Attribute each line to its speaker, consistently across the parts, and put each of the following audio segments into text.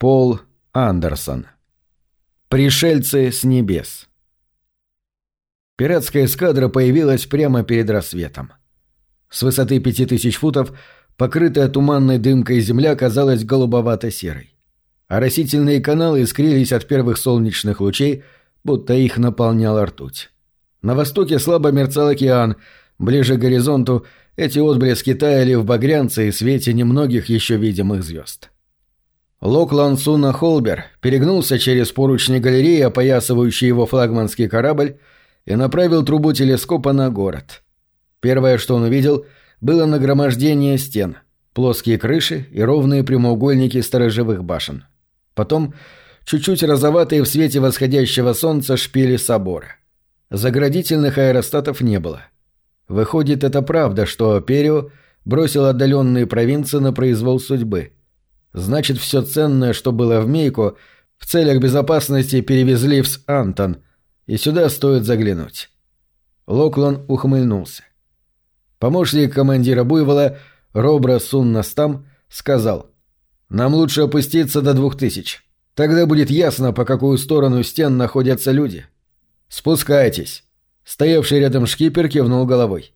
Speaker 1: Пол Андерсон. Пришельцы с небес. Пиратская эскадра появилась прямо перед рассветом. С высоты пяти тысяч футов покрытая туманной дымкой земля казалась голубовато-серой. Растительные каналы искрились от первых солнечных лучей, будто их наполняла ртуть. На востоке слабо мерцал океан, ближе к горизонту эти отблески таяли в багрянце и свете немногих еще видимых звезд. Локлан Суна Холбер перегнулся через поручни галереи, опоясывающий его флагманский корабль, и направил трубу телескопа на город. Первое, что он увидел, было нагромождение стен, плоские крыши и ровные прямоугольники сторожевых башен. Потом чуть-чуть розоватые в свете восходящего солнца шпили собора. Заградительных аэростатов не было. Выходит, это правда, что Перио бросил отдаленные провинции на произвол судьбы. Значит, все ценное, что было в Мейко, в целях безопасности перевезли в С-Антон, и сюда стоит заглянуть. Локлан ухмыльнулся. Помощник командира Буйвола Робра Суннастам сказал, «Нам лучше опуститься до двух тысяч. Тогда будет ясно, по какую сторону стен находятся люди». «Спускайтесь». Стоявший рядом шкипер кивнул головой.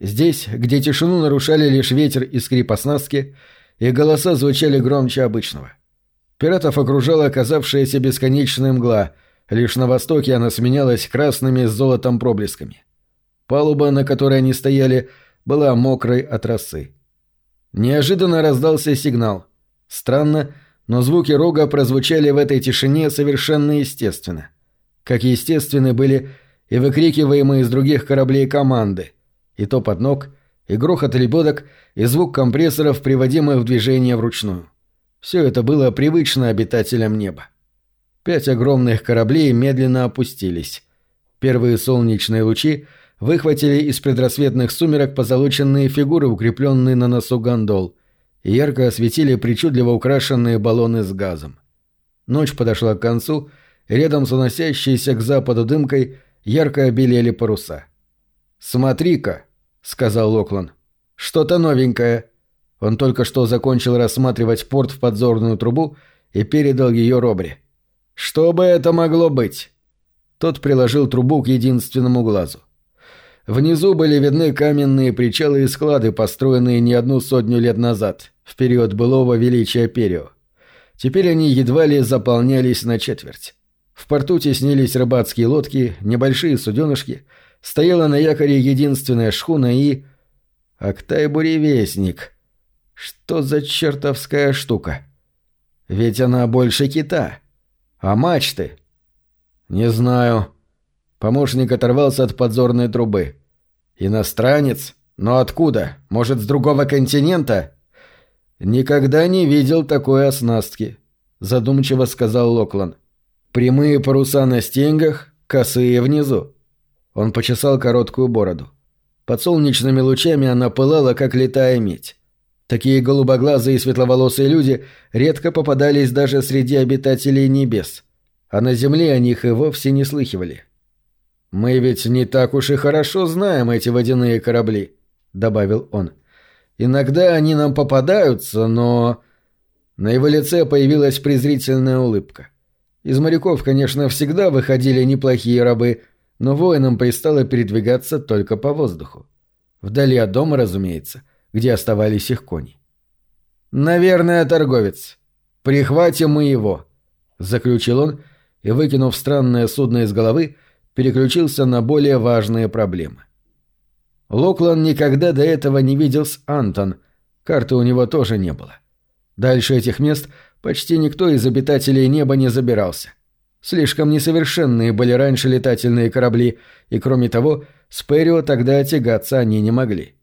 Speaker 1: Здесь, где тишину нарушали лишь ветер и скрип оснастки, и голоса звучали громче обычного. Пиратов окружала оказавшаяся бесконечная мгла, лишь на востоке она сменялась красными с золотом проблесками. Палуба, на которой они стояли, была мокрой от росы. Неожиданно раздался сигнал. Странно, но звуки рога прозвучали в этой тишине совершенно естественно. — как естественны были и выкрикиваемые из других кораблей команды, и топот ног, и грохот лебедок, и звук компрессоров, приводимых в движение вручную. Все это было привычно обитателям неба. Пять огромных кораблей медленно опустились. Первые солнечные лучи выхватили из предрассветных сумерок позолоченные фигуры, укрепленные на носу гондол, и ярко осветили причудливо украшенные баллоны с газом. Ночь подошла к концу, Рядом с уносящейся к западу дымкой ярко обелели паруса. «Смотри-ка», — сказал Локлан, — «что-то новенькое». Он только что закончил рассматривать порт в подзорную трубу и передал ее Робри. «Что бы это могло быть?» Тот приложил трубу к единственному глазу. Внизу были видны каменные причалы и склады, построенные не одну сотню лет назад, в период былого величия Перио. Теперь они едва ли заполнялись на четверть. В порту теснились рыбацкие лодки, небольшие суденышки, стояла на якоре единственная шхуна и... Актай-буревестник. Что за чертовская штука? Ведь она больше кита. А мачты? Не знаю. Помощник оторвался от подзорной трубы. Иностранец? Но откуда? Может, с другого континента? Никогда не видел такой оснастки, задумчиво сказал Локлан. Прямые паруса на стенгах, косые внизу. Он почесал короткую бороду. Под солнечными лучами она пылала, как летая медь. Такие голубоглазые и светловолосые люди редко попадались даже среди обитателей небес, а на земле о них и вовсе не слыхивали. «Мы ведь не так уж и хорошо знаем эти водяные корабли», — добавил он. «Иногда они нам попадаются, но...» На его лице появилась презрительная улыбка. Из моряков, конечно, всегда выходили неплохие рабы, но воинам пристало передвигаться только по воздуху. Вдали от дома, разумеется, где оставались их кони. «Наверное, торговец. Прихватим мы его», — заключил он и, выкинув странное судно из головы, переключился на более важные проблемы. Локлан никогда до этого не видел с Антон, карты у него тоже не было. Дальше этих мест — почти никто из обитателей неба не забирался. Слишком несовершенные были раньше летательные корабли, и кроме того, с Перио тогда тягаться они не могли.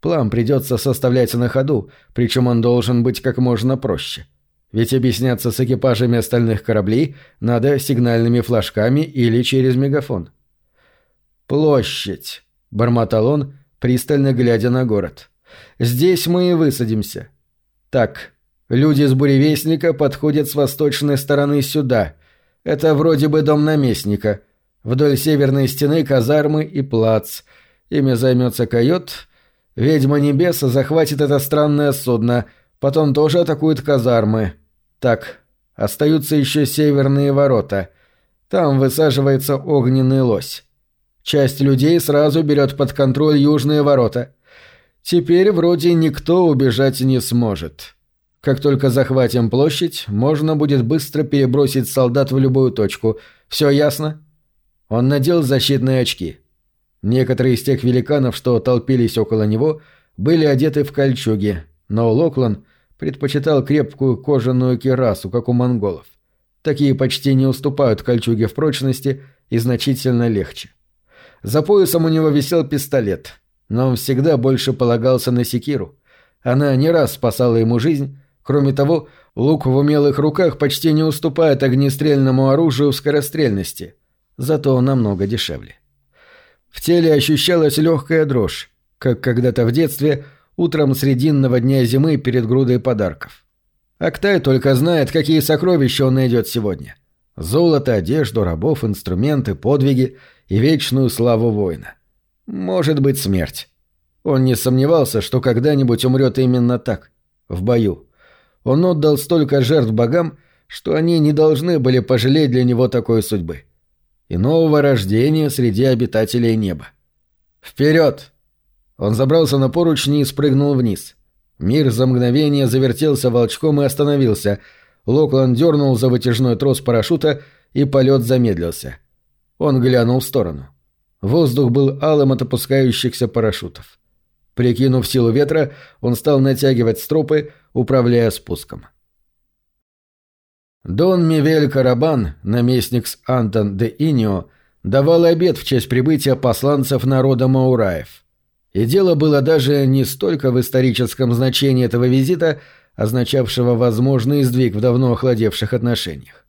Speaker 1: План придется составлять на ходу, причем он должен быть как можно проще. Ведь объясняться с экипажами остальных кораблей надо сигнальными флажками или через мегафон. «Площадь», — бормотал он, пристально глядя на город. «Здесь мы и высадимся. Так, Люди с буревестника подходят с восточной стороны сюда. Это вроде бы дом наместника. Вдоль северной стены казармы и плац. Ими займется койот. Ведьма Небеса захватит это странное судно. Потом тоже атакует казармы. Так, остаются еще северные ворота. Там высаживается огненный лось. Часть людей сразу берет под контроль южные ворота. Теперь вроде никто убежать не сможет. Как только захватим площадь, можно будет быстро перебросить солдат в любую точку. Все ясно? Он надел защитные очки. Некоторые из тех великанов, что толпились около него, были одеты в кольчуги, но Локлан предпочитал крепкую кожаную кирасу, как у монголов. Такие почти не уступают кольчуге в прочности и значительно легче. За поясом у него висел пистолет, но он всегда больше полагался на секиру. Она не раз спасала ему жизнь, кроме того, лук в умелых руках почти не уступает огнестрельному оружию в скорострельности, зато он намного дешевле. В теле ощущалась легкая дрожь, как когда-то в детстве – утром срединного дня зимы перед грудой подарков. Актай только знает, какие сокровища он найдет сегодня. Золото, одежду, рабов, инструменты, подвиги и вечную славу воина. Может быть, смерть. Он не сомневался, что когда-нибудь умрет именно так, в бою. Он отдал столько жертв богам, что они не должны были пожалеть для него такой судьбы. И нового рождения среди обитателей неба. «Вперед!» Он забрался на поручни и спрыгнул вниз. Мир за мгновение завертелся волчком и остановился. Локланд дернул за вытяжной трос парашюта, и полет замедлился. Он глянул в сторону. Воздух был алым от опускающихся парашютов. Прикинув силу ветра, он стал натягивать стропы, управляя спуском. Дон Мивель Карабан, наместник с Антон де Инио, давал обед в честь прибытия посланцев народа Маураев. И дело было даже не столько в историческом значении этого визита, означавшего возможный сдвиг в давно охладевших отношениях.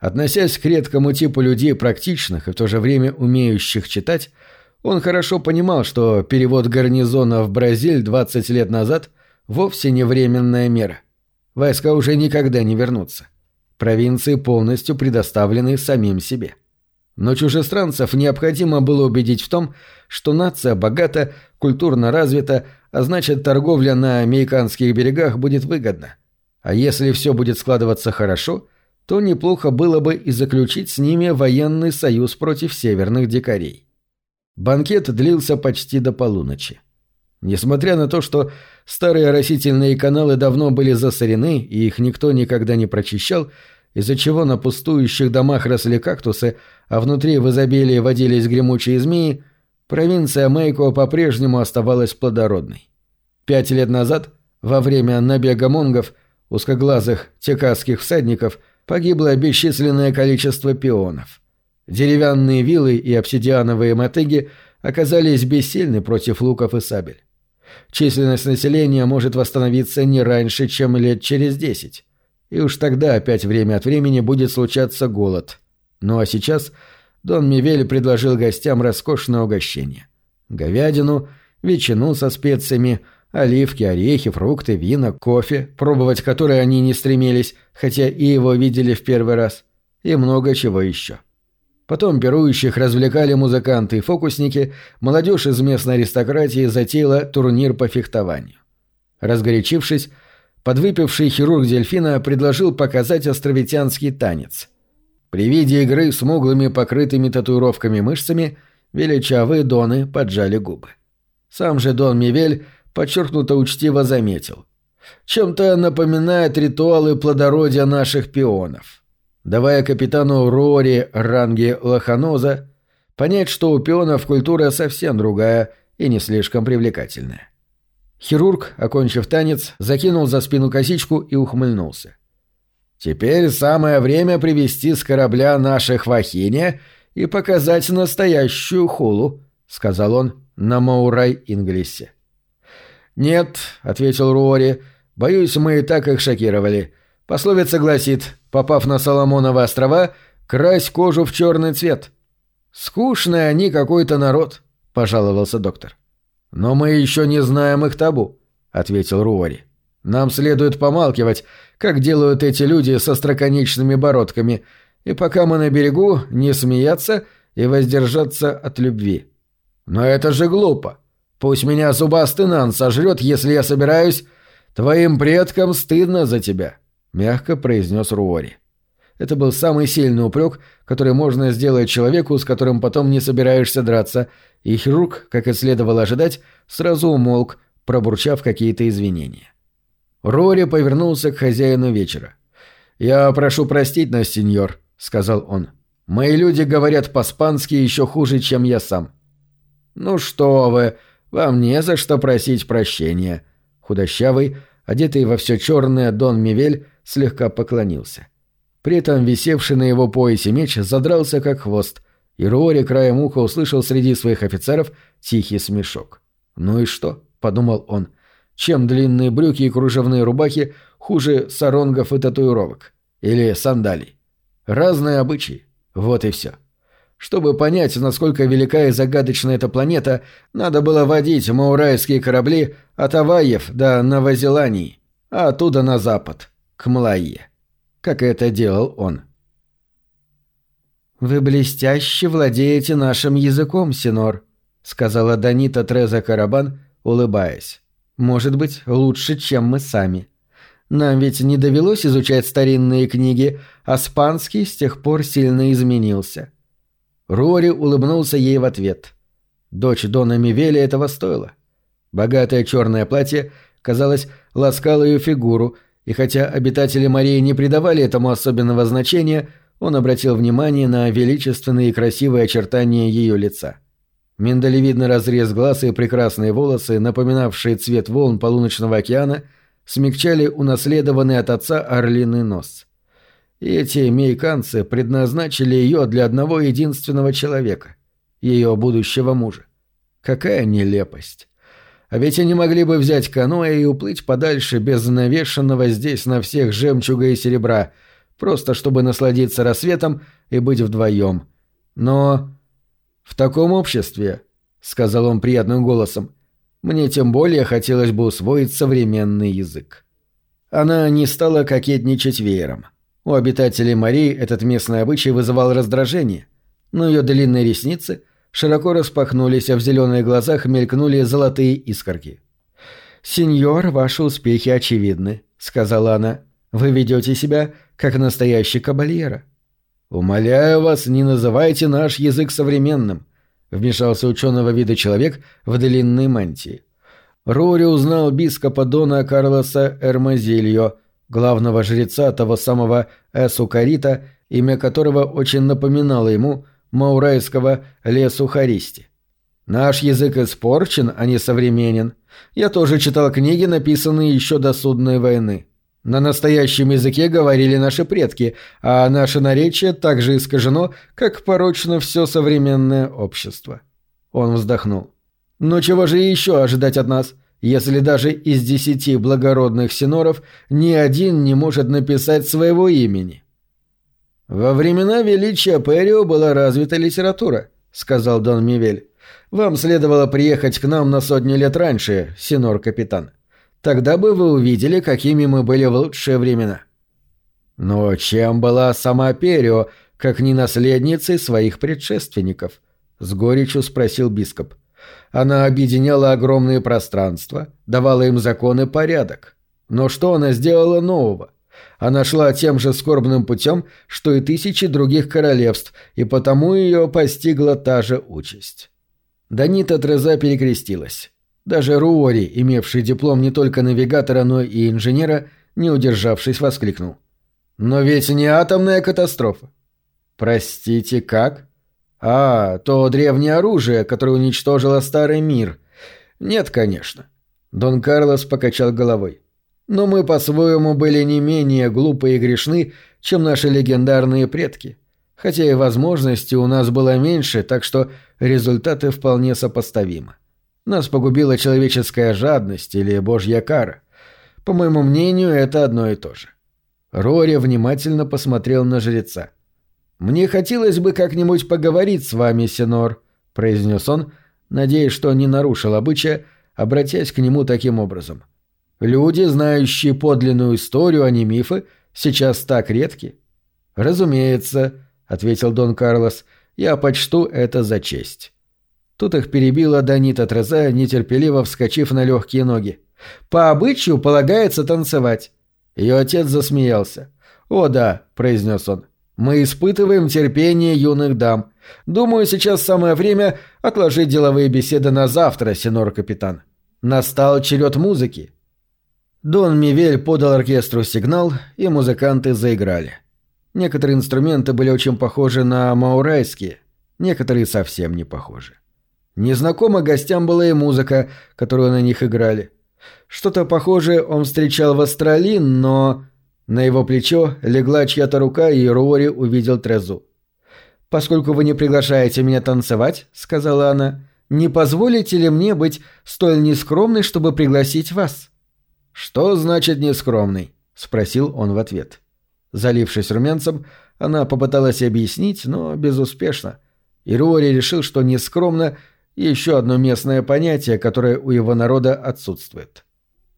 Speaker 1: Относясь к редкому типу людей практичных и в то же время умеющих читать, он хорошо понимал, что перевод гарнизона в Бразиль 20 лет назад вовсе не временная мера. Войска уже никогда не вернутся. Провинции полностью предоставлены самим себе. Но чужестранцев необходимо было убедить в том, что нация богата, культурно развита, а значит торговля на американских берегах будет выгодна. А если все будет складываться хорошо, то неплохо было бы и заключить с ними военный союз против северных дикарей. Банкет длился почти до полуночи. Несмотря на то, что старые растительные каналы давно были засорены и их никто никогда не прочищал, из-за чего на пустующих домах росли кактусы, а внутри в изобилии водились гремучие змеи, провинция Мэйко по-прежнему оставалась плодородной. Пять лет назад, во время набега монгов, узкоглазых текасских всадников, погибло бесчисленное количество пионов. Деревянные вилы и обсидиановые мотыги оказались бессильны против луков и сабель. Численность населения может восстановиться не раньше, чем лет через десять. И уж тогда опять время от времени будет случаться голод. Ну а сейчас Дон Мивель предложил гостям роскошное угощение. Говядину, ветчину со специями, оливки, орехи, фрукты, вина, кофе, пробовать которые они не стремились, хотя и его видели в первый раз, и много чего еще. Потом пирующих развлекали музыканты и фокусники, молодежь из местной аристократии затеяла турнир по фехтованию. Разгорячившись, подвыпивший хирург дельфина предложил показать островитянский танец. При виде игры с смуглыми покрытыми татуировками мышцами величавые доны поджали губы. Сам же Дон Мивель подчеркнуто учтиво заметил. Чем-то напоминает ритуалы плодородия наших пионов. Давая капитану Рори ранги лоханоза понять, что у пионов культура совсем другая и не слишком привлекательная. Хирург, окончив танец, закинул за спину косичку и ухмыльнулся. «Теперь самое время привести с корабля наших в Ахине и показать настоящую хулу», — сказал он на Маурай-Инглисе. «Нет», — ответил Руори, — «боюсь, мы и так их шокировали. Пословица гласит, попав на Соломоновы острова, крась кожу в черный цвет». «Скучный они какой-то народ», — пожаловался доктор. «Но мы еще не знаем их табу», — ответил Руори. «Нам следует помалкивать, как делают эти люди со строконечными бородками, и пока мы на берегу, не смеяться и воздержаться от любви». «Но это же глупо. Пусть меня зубастый нан сожрет, если я собираюсь. Твоим предкам стыдно за тебя. — мягко произнес Руори. Это был самый сильный упрек, который можно сделать человеку, с которым потом не собираешься драться, и хирург, как и следовало ожидать, сразу умолк, пробурчав какие-то извинения. Рори повернулся к хозяину вечера. «Я прошу простить нас, сеньор», — сказал он. «Мои люди говорят по-спански еще хуже, чем я сам». «Ну что вы, вам не за что просить прощения». Худощавый, одетый во все черное Дон Мивель, слегка поклонился. При этом висевший на его поясе меч задрался как хвост, и Руори краем уха услышал среди своих офицеров тихий смешок. «Ну и что?» — подумал он. «Чем длинные брюки и кружевные рубахи хуже саронгов и татуировок? Или сандалий? Разные обычаи. Вот и все». Чтобы понять, насколько велика и загадочна эта планета, надо было водить маурайские корабли от Аваев до Новозеландии, а оттуда на запад, к Млайе. Как это делал он.
Speaker 2: «Вы блестяще владеете нашим языком, Синор», — сказала Данита Треза Карабан, улыбаясь. «Может быть, лучше, чем мы сами. Нам ведь не довелось изучать старинные книги, а спанский с тех пор сильно изменился».
Speaker 1: Рори улыбнулся ей в ответ. Дочь Дона Мивели этого стоила. Богатое черное платье, казалось, ласкало ее фигуру, и хотя обитатели Марии не придавали этому особенного значения, он обратил внимание на величественные и красивые очертания ее лица. Миндалевидный разрез глаз и прекрасные волосы, напоминавшие цвет волн полуночного океана, смягчали унаследованный от отца орлиный нос. И эти мейканцы предназначили ее для одного единственного человека — ее будущего мужа. Какая нелепость! А ведь они могли бы взять каноэ и уплыть подальше без навешенного здесь на всех жемчуга и серебра, просто чтобы насладиться рассветом и быть вдвоем. Но в таком обществе, — сказал он приятным голосом, — мне тем более хотелось бы усвоить современный язык. Она не стала кокетничать веером. — у обитателей Марии этот местный обычай вызывал раздражение, но ее длинные ресницы широко распахнулись, а в зеленых глазах мелькнули золотые искорки. «Сеньор, ваши успехи очевидны», — сказала она. «Вы ведете себя, как настоящий кабальера». «Умоляю вас, не называйте наш язык современным», — вмешался ученого вида человек в длинной мантии. Рори узнал бископа Дона Карлоса Эрмазильо — главного жреца того самого Эсукарита, имя которого очень напоминало ему маурайского Лесу Харисти. Наш язык испорчен, а не современен. Я тоже читал книги, написанные еще до судной войны. На настоящем языке говорили наши предки, а наше наречие так же искажено, как порочно все современное общество. Он вздохнул. «Ну чего же еще ожидать от нас? если даже из десяти благородных синоров ни один не может написать своего имени. «Во времена величия Перио была развита литература», — сказал Дон Мивель. «Вам следовало приехать к нам на сотни лет раньше, синор-капитан. Тогда бы вы увидели, какими мы были в лучшие времена». «Но чем была сама Перио, как не наследницей своих предшественников?» — с горечью спросил бископ. — она объединяла огромные пространства, давала им закон и порядок. Но что она сделала нового? Она шла тем же скорбным путем, что и тысячи других королевств, и потому ее постигла та же участь. Данита Треза перекрестилась. Даже Руори, имевший диплом не только навигатора, но и инженера, не удержавшись, воскликнул. «Но ведь не атомная катастрофа». «Простите, как?» А, то древнее оружие, которое уничтожило старый мир. Нет, конечно. Дон Карлос покачал головой. Но мы по-своему были не менее глупы и грешны, чем наши легендарные предки. Хотя и возможностей у нас было меньше, так что результаты вполне сопоставимы. Нас погубила человеческая жадность или божья кара. По моему мнению, это одно и то же. Рори внимательно посмотрел на жреца. «Мне хотелось бы как-нибудь поговорить с вами, Сенор», — произнес он, надеясь, что не нарушил обычая, обратясь к нему таким образом. «Люди, знающие подлинную историю, а не мифы, сейчас так редки». «Разумеется», — ответил Дон Карлос, — «я почту это за честь». Тут их перебила Данита Треза, нетерпеливо вскочив на легкие ноги. «По обычаю полагается танцевать». Ее отец засмеялся. «О да», — произнес он, — «мы испытываем терпение юных дам. Думаю, сейчас самое время отложить деловые беседы на завтра, сенор-капитан. Настал черед музыки». Дон Мивель подал оркестру сигнал, и музыканты заиграли. Некоторые инструменты были очень похожи на маурайские, некоторые совсем не похожи. Незнакома гостям была и музыка, которую на них играли. Что-то похожее он встречал в Австралии, но... На его плечо легла чья-то рука, и Рори увидел Трезу. «Поскольку вы не приглашаете меня танцевать», — сказала она, — «не позволите ли мне быть столь нескромной, чтобы пригласить вас?» «Что значит нескромный?» — спросил он в ответ. Залившись румянцем, она попыталась объяснить, но безуспешно. И Руори решил, что нескромно — еще одно местное понятие, которое у его народа отсутствует.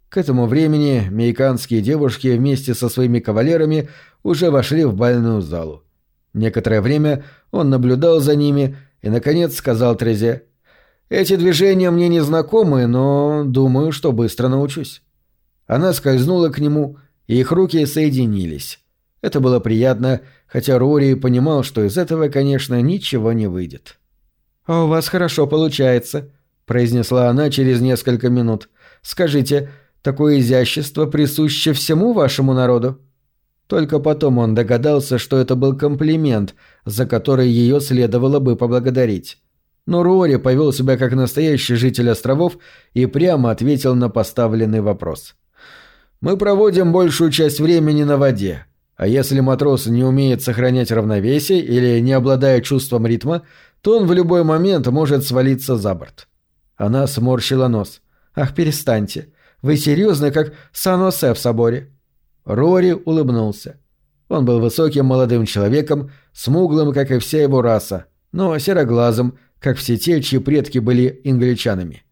Speaker 1: К этому времени мейканские девушки вместе со своими кавалерами уже вошли в бальную залу. Некоторое время он наблюдал за ними и, наконец, сказал Трезе, «Эти движения мне не знакомы, но думаю, что быстро научусь». Она скользнула к нему, и их руки соединились. Это было приятно, хотя Рори понимал, что из этого, конечно, ничего не выйдет. «А у вас хорошо получается», — произнесла она через несколько минут. «Скажите, такое изящество присуще всему вашему народу?» Только потом он догадался, что это был комплимент, за который ее следовало бы поблагодарить. Но Руори повел себя как настоящий житель островов и прямо ответил на поставленный вопрос. Мы проводим большую часть времени на воде, а если матрос не умеет сохранять равновесие или не обладает чувством ритма, то он в любой момент может свалиться за борт. Она сморщила нос. «Ах, перестаньте. Вы серьезно, как Сан-Осе в соборе?» Рори улыбнулся. Он был высоким молодым человеком, смуглым, как и вся его раса, но сероглазым, как все те, чьи предки были англичанами.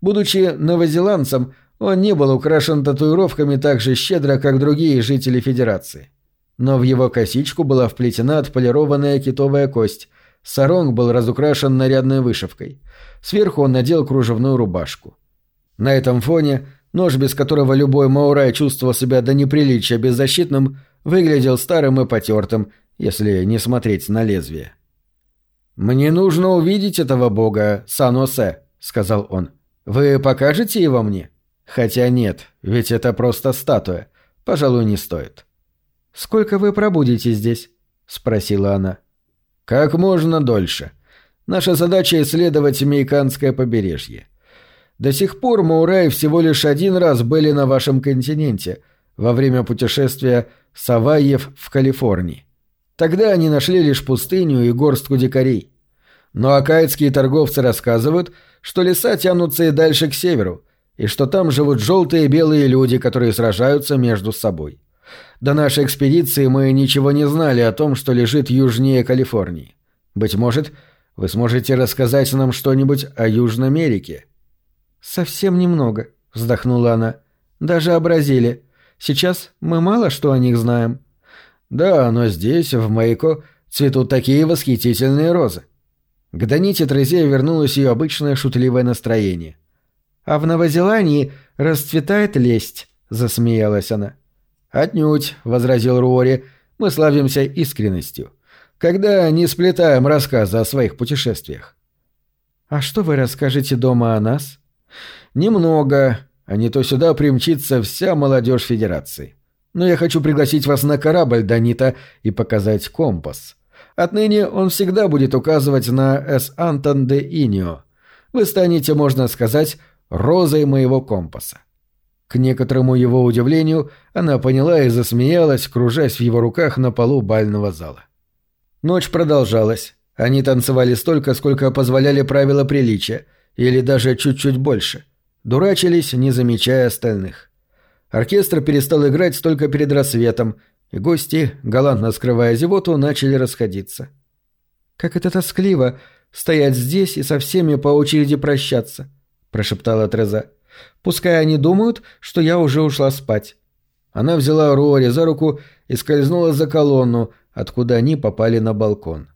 Speaker 1: Будучи новозеландцем, он не был украшен татуировками так же щедро, как другие жители Федерации. Но в его косичку была вплетена отполированная китовая кость, саронг был разукрашен нарядной вышивкой. Сверху он надел кружевную рубашку. На этом фоне нож, без которого любой Маурай чувствовал себя до неприличия беззащитным, выглядел старым и потертым, если не смотреть на лезвие. «Мне нужно увидеть этого бога, Саносе», — сказал он. «Вы покажете его мне?» Хотя нет, ведь это просто статуя. Пожалуй, не стоит. «Сколько вы пробудете здесь?» — спросила она. «Как можно дольше. Наша задача — исследовать Мейканское побережье. До сих пор Маурай всего лишь один раз были на вашем континенте, во время путешествия Саваев в Калифорнии. Тогда они нашли лишь пустыню и горстку дикарей. Но акаидские торговцы рассказывают, что леса тянутся и дальше к северу, и что там живут желтые и белые люди, которые сражаются между собой. До нашей экспедиции мы ничего не знали о том, что лежит южнее Калифорнии. Быть может, вы сможете рассказать нам что-нибудь о Южной Америке?» «Совсем немного», — вздохнула она. «Даже о Бразилии. Сейчас мы мало что о них знаем». «Да, но здесь, в Мейко, цветут такие восхитительные розы». К Даните Трезе вернулось ее обычное шутливое настроение. А в Новозеландии расцветает лесть», — засмеялась она. «Отнюдь», — возразил Руори, — «мы славимся искренностью. Когда не сплетаем рассказы о своих путешествиях». «А что вы расскажете дома о нас?» «Немного, а не то сюда примчится вся молодежь Федерации. Но я хочу пригласить вас на корабль, Данита, и показать компас. Отныне он всегда будет указывать на Эс Антон де Инио. Вы станете, можно сказать, розой моего компаса. К некоторому его удивлению, она поняла и засмеялась, кружась в его руках на полу бального зала. Ночь продолжалась. Они танцевали столько, сколько позволяли правила приличия, или даже чуть-чуть больше. Дурачились, не замечая остальных. Оркестр перестал играть только перед рассветом, и гости, галантно скрывая зевоту, начали расходиться. «Как это тоскливо, стоять здесь и со всеми по очереди прощаться», — прошептала Треза. «Пускай они думают, что я уже ушла спать». Она взяла Руори за руку и скользнула за колонну, откуда они попали на балкон.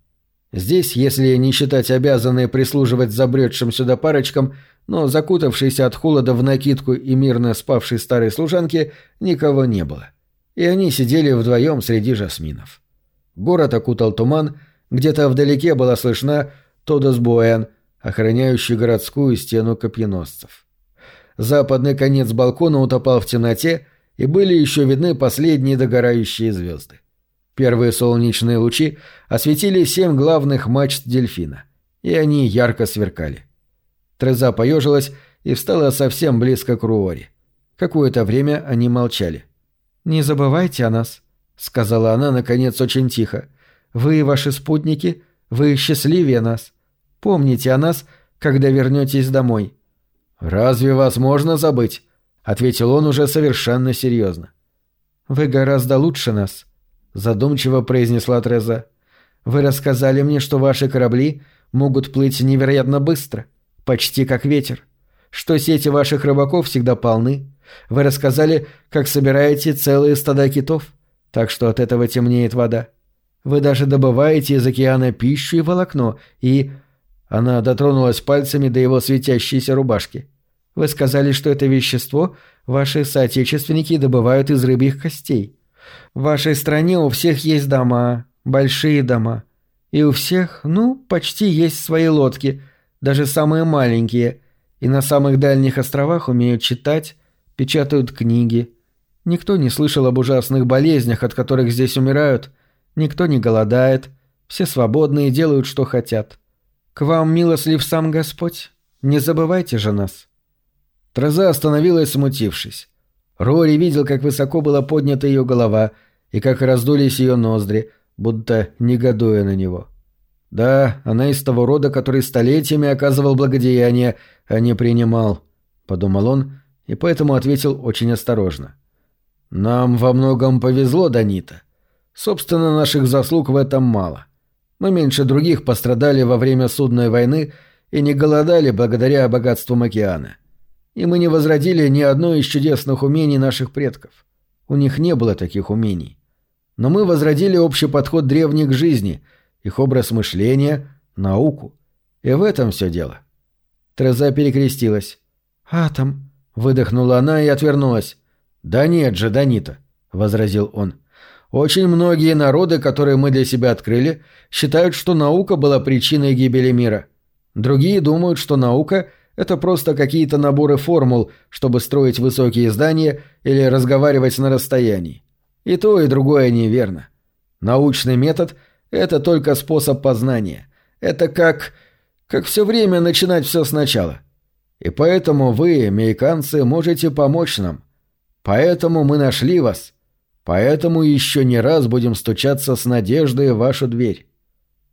Speaker 1: Здесь, если не считать обязанные прислуживать забредшим сюда парочкам, но закутавшейся от холода в накидку и мирно спавшей старой служанке, никого не было. и они сидели вдвоем среди жасминов. Город окутал туман, где-то вдалеке была слышна Тодос Буэн, охраняющий городскую стену копьеносцев. Западный конец балкона утопал в темноте, и были еще видны последние догорающие звезды. Первые солнечные лучи осветили семь главных мачт дельфина, и они ярко сверкали. Треза поежилась и встала совсем близко к Руори. Какое-то время они молчали.
Speaker 2: «Не забывайте о нас», — сказала она, наконец, очень тихо. «Вы и ваши спутники, вы счастливее нас. Помните о нас, когда вернетесь домой».
Speaker 1: «Разве вас можно забыть?» — ответил он уже совершенно серьезно.
Speaker 2: «Вы гораздо лучше нас», — задумчиво произнесла Треза. «Вы рассказали мне, что ваши корабли могут плыть невероятно быстро, почти как ветер, что сети ваших рыбаков всегда полны. Вы рассказали, как собираете целые стада китов, так что от этого темнеет вода. Вы даже добываете из океана пищу и волокно, и...» Она дотронулась пальцами до его светящейся рубашки. «Вы сказали, что это вещество ваши соотечественники добывают из рыбьих костей. В вашей стране у всех есть дома, большие дома. И у всех, ну, почти есть свои лодки, даже самые маленькие. И на самых дальних островах умеют читать, печатают книги. Никто не слышал об ужасных болезнях, от которых здесь умирают. Никто не голодает. Все свободны и делают, что хотят. К вам милослив сам Господь. Не забывайте же нас».
Speaker 1: Троза остановилась, смутившись. Рори видел, как высоко была поднята ее голова и как раздулись ее ноздри, будто негодуя на него. Да, она из того рода, который столетиями оказывал благодеяние, а не принимал, — подумал он, и поэтому ответил очень осторожно. «Нам во многом повезло, Данита. Собственно, наших заслуг в этом мало. Мы меньше других пострадали во время судной войны и не голодали благодаря богатствам океана. И мы не возродили ни одно из чудесных умений наших предков. У них не было таких умений. Но мы возродили общий подход древних к жизни, их образ мышления, науку. И в этом все дело». Треза перекрестилась.
Speaker 2: «Атом»,
Speaker 1: Выдохнула она и отвернулась. «Да нет же, Данита», — возразил он. «Очень многие народы, которые мы для себя открыли, считают, что наука была причиной гибели мира. Другие думают, что наука — это просто какие-то наборы формул, чтобы строить высокие здания или разговаривать на расстоянии. И то, и другое неверно. Научный метод — это только способ познания. Это как... как все время начинать все сначала. И поэтому вы, американцы, можете помочь нам. Поэтому мы нашли вас. Поэтому еще не раз будем стучаться с надеждой в вашу дверь».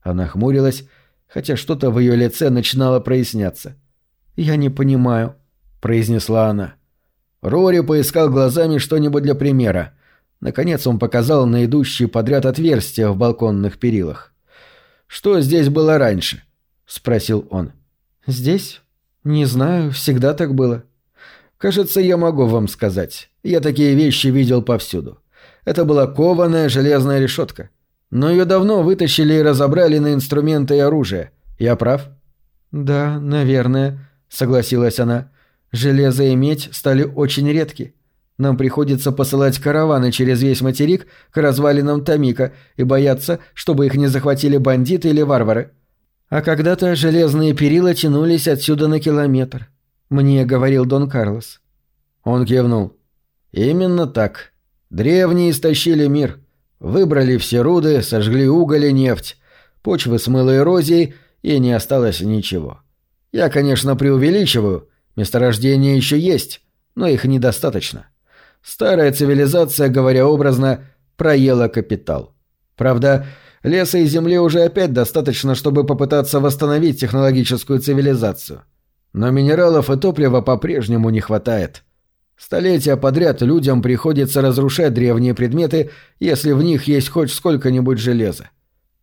Speaker 1: Она хмурилась, хотя что-то в ее лице начинало проясняться.
Speaker 2: «Я не понимаю», — произнесла она.
Speaker 1: Рори поискал глазами что-нибудь для примера. Наконец он показал на идущие подряд отверстия в балконных перилах. «Что здесь было раньше?» — спросил он.
Speaker 2: «Здесь? «Не знаю, всегда так было».
Speaker 1: «Кажется, я могу вам сказать. Я такие вещи видел повсюду. Это была кованая железная решетка. Но ее давно вытащили и разобрали на инструменты и оружие. Я прав?»
Speaker 2: «Да, наверное», — согласилась она. «Железо и медь стали очень редки. Нам приходится посылать караваны через весь материк к развалинам Тамика и бояться, чтобы их не захватили бандиты или варвары. А когда-то железные перила тянулись отсюда на километр. Мне говорил Дон Карлос.
Speaker 1: Он кивнул. Именно так. Древние истощили мир. Выбрали все руды, сожгли уголь и нефть. Почвы смыло эрозией, и не осталось ничего. Я, конечно, преувеличиваю. Месторождения еще есть, но их недостаточно. Старая цивилизация, говоря образно, проела капитал. Правда, Леса и земли уже опять достаточно, чтобы попытаться восстановить технологическую цивилизацию. Но минералов и топлива по-прежнему не хватает. Столетия подряд людям приходится разрушать древние предметы, если в них есть хоть сколько-нибудь железа.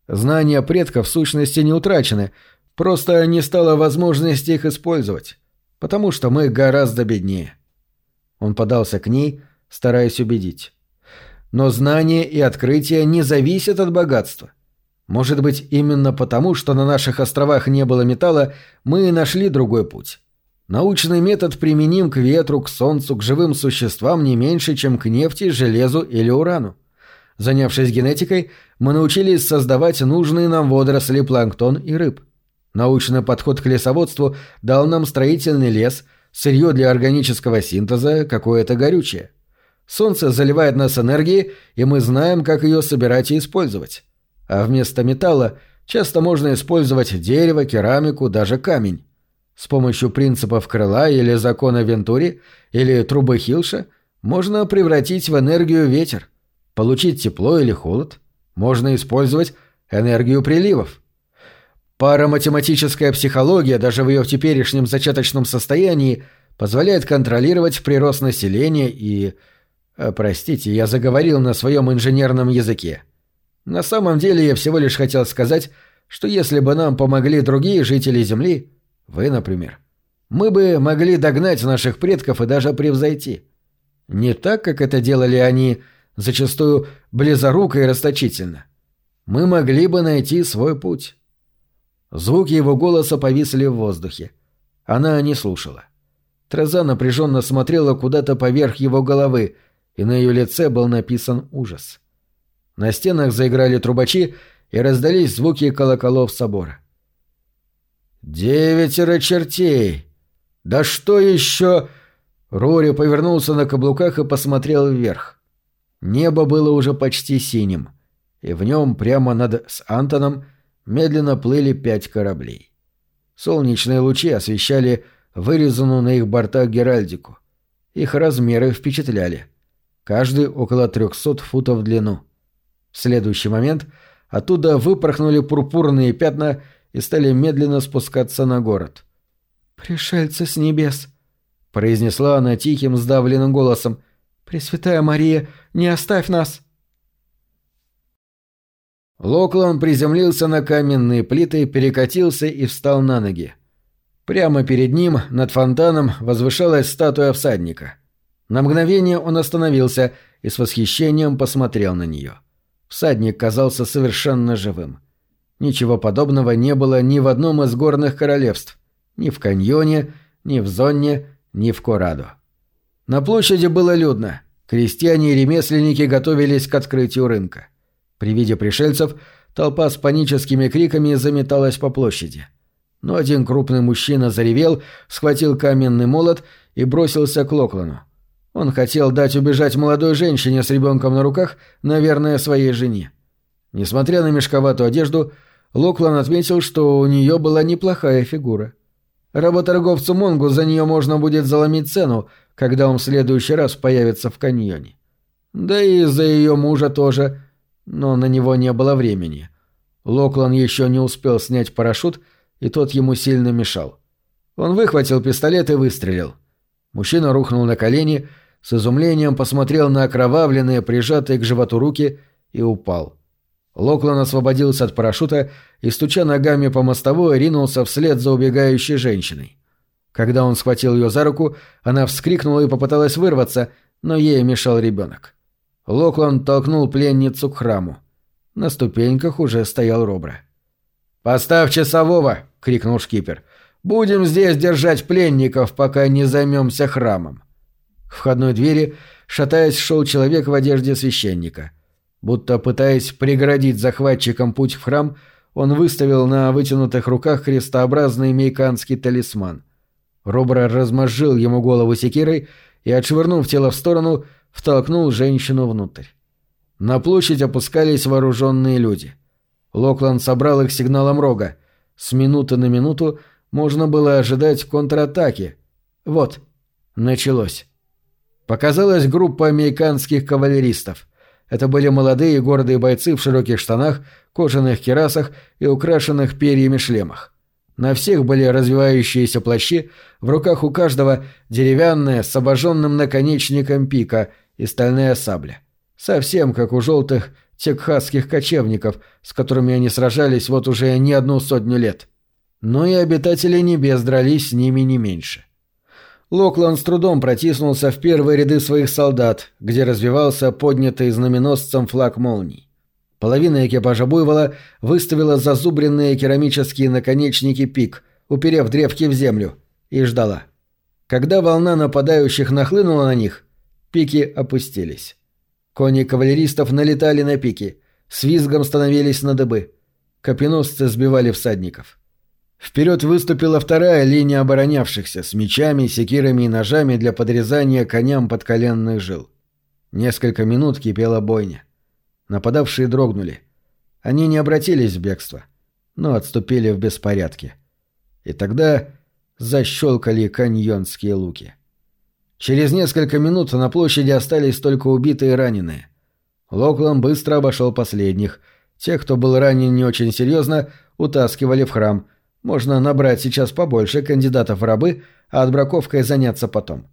Speaker 1: Знания предков в сущности не утрачены, просто не стало возможности их использовать, потому что мы гораздо беднее. Он подался к ней, стараясь убедить. Но знания и открытия не зависят от богатства. Может быть, именно потому, что на наших островах не было металла, мы и нашли другой путь. Научный метод применим к ветру, к солнцу, к живым существам не меньше, чем к нефти, железу или урану. Занявшись генетикой, мы научились создавать нужные нам водоросли, планктон и рыб. Научный подход к лесоводству дал нам строительный лес, сырье для органического синтеза, какое-то горючее. Солнце заливает нас энергией, и мы знаем, как ее собирать и использовать. А вместо металла часто можно использовать дерево, керамику, даже камень. С помощью принципов крыла или закона Вентури или трубы Хилша можно превратить в энергию ветер, получить тепло или холод. Можно использовать энергию приливов. Параматематическая психология даже в ее теперешнем зачаточном состоянии позволяет контролировать прирост населения и Э, простите, я заговорил на своем инженерном языке. На самом деле я всего лишь хотел сказать, что если бы нам помогли другие жители Земли, вы, например, мы бы могли догнать наших предков и даже превзойти. Не так, как это делали они, зачастую близоруко и расточительно. Мы могли бы найти свой путь. Звуки его голоса повисли в воздухе. Она не слушала. Треза напряженно смотрела куда-то поверх его головы — и на ее лице был написан ужас. На стенах заиграли трубачи, и раздались звуки колоколов собора. «Девятеро чертей! Да что еще...» Рори повернулся на каблуках и посмотрел вверх. Небо было уже почти синим, и в нем прямо над с Антоном медленно плыли пять кораблей. Солнечные лучи освещали вырезанную на их бортах геральдику. Их размеры впечатляли — каждый около 300 футов в длину. В следующий момент оттуда выпорхнули пурпурные пятна и стали медленно спускаться на город. «Пришельцы с небес», — произнесла она тихим, сдавленным голосом. «Пресвятая Мария, не оставь нас!» Локлан приземлился на каменные плиты, перекатился и встал на ноги. Прямо перед ним, над фонтаном, возвышалась статуя всадника — на мгновение он остановился и с восхищением посмотрел на нее. Всадник казался совершенно живым. Ничего подобного не было ни в одном из горных королевств, ни в Каньоне, ни в Зонне, ни в Корадо. На площади было людно. Крестьяне и ремесленники готовились к открытию рынка. При виде пришельцев толпа с паническими криками заметалась по площади. Но один крупный мужчина заревел, схватил каменный молот и бросился к Локлану. Он хотел дать убежать молодой женщине с ребенком на руках, наверное, своей жене. Несмотря на мешковатую одежду, Локлан отметил, что у нее была неплохая фигура. Работорговцу Монгу за нее можно будет заломить цену, когда он в следующий раз появится в каньоне. Да и за ее мужа тоже, но на него не было времени. Локлан еще не успел снять парашют, и тот ему сильно мешал. Он выхватил пистолет и выстрелил. Мужчина рухнул на колени с изумлением посмотрел на окровавленные, прижатые к животу руки и упал. Локлан освободился от парашюта и, стуча ногами по мостовой, ринулся вслед за убегающей женщиной. Когда он схватил ее за руку, она вскрикнула и попыталась вырваться, но ей мешал ребенок. Локлан толкнул пленницу к храму. На ступеньках уже стоял Робра. «Поставь часового!» — крикнул шкипер. «Будем здесь держать пленников, пока не займемся храмом». К входной двери, шатаясь, шел человек в одежде священника. Будто пытаясь преградить захватчикам путь в храм, он выставил на вытянутых руках крестообразный мейканский талисман. Робра размозжил ему голову секирой и, отшвырнув тело в сторону, втолкнул женщину внутрь. На площадь опускались вооруженные люди. Локланд собрал их сигналом рога. С минуты на минуту можно было ожидать контратаки. Вот, началось. Показалась группа американских кавалеристов. Это были молодые гордые бойцы в широких штанах, кожаных керасах и украшенных перьями шлемах. На всех были развивающиеся плащи, в руках у каждого деревянная с обожженным наконечником пика и стальная сабля. Совсем как у желтых техасских кочевников, с которыми они сражались вот уже не одну сотню лет. Но и обитатели небес дрались с ними не меньше. Локлан с трудом протиснулся в первые ряды своих солдат, где развивался поднятый знаменосцем флаг молний. Половина экипажа буйвола выставила зазубренные керамические наконечники пик, уперев древки в землю, и ждала. Когда волна нападающих нахлынула на них, пики опустились. Кони кавалеристов налетали на пики, с визгом становились на дыбы. Копеносцы сбивали всадников. Вперед выступила вторая линия оборонявшихся с мечами, секирами и ножами для подрезания коням подколенных жил. Несколько минут кипела бойня. Нападавшие дрогнули. Они не обратились в бегство, но отступили в беспорядке. И тогда защелкали каньонские луки. Через несколько минут на площади остались только убитые и раненые. Локлан быстро обошел последних. Тех, кто был ранен не очень серьезно, утаскивали в храм. Можно набрать сейчас побольше кандидатов в рабы, а отбраковкой заняться потом.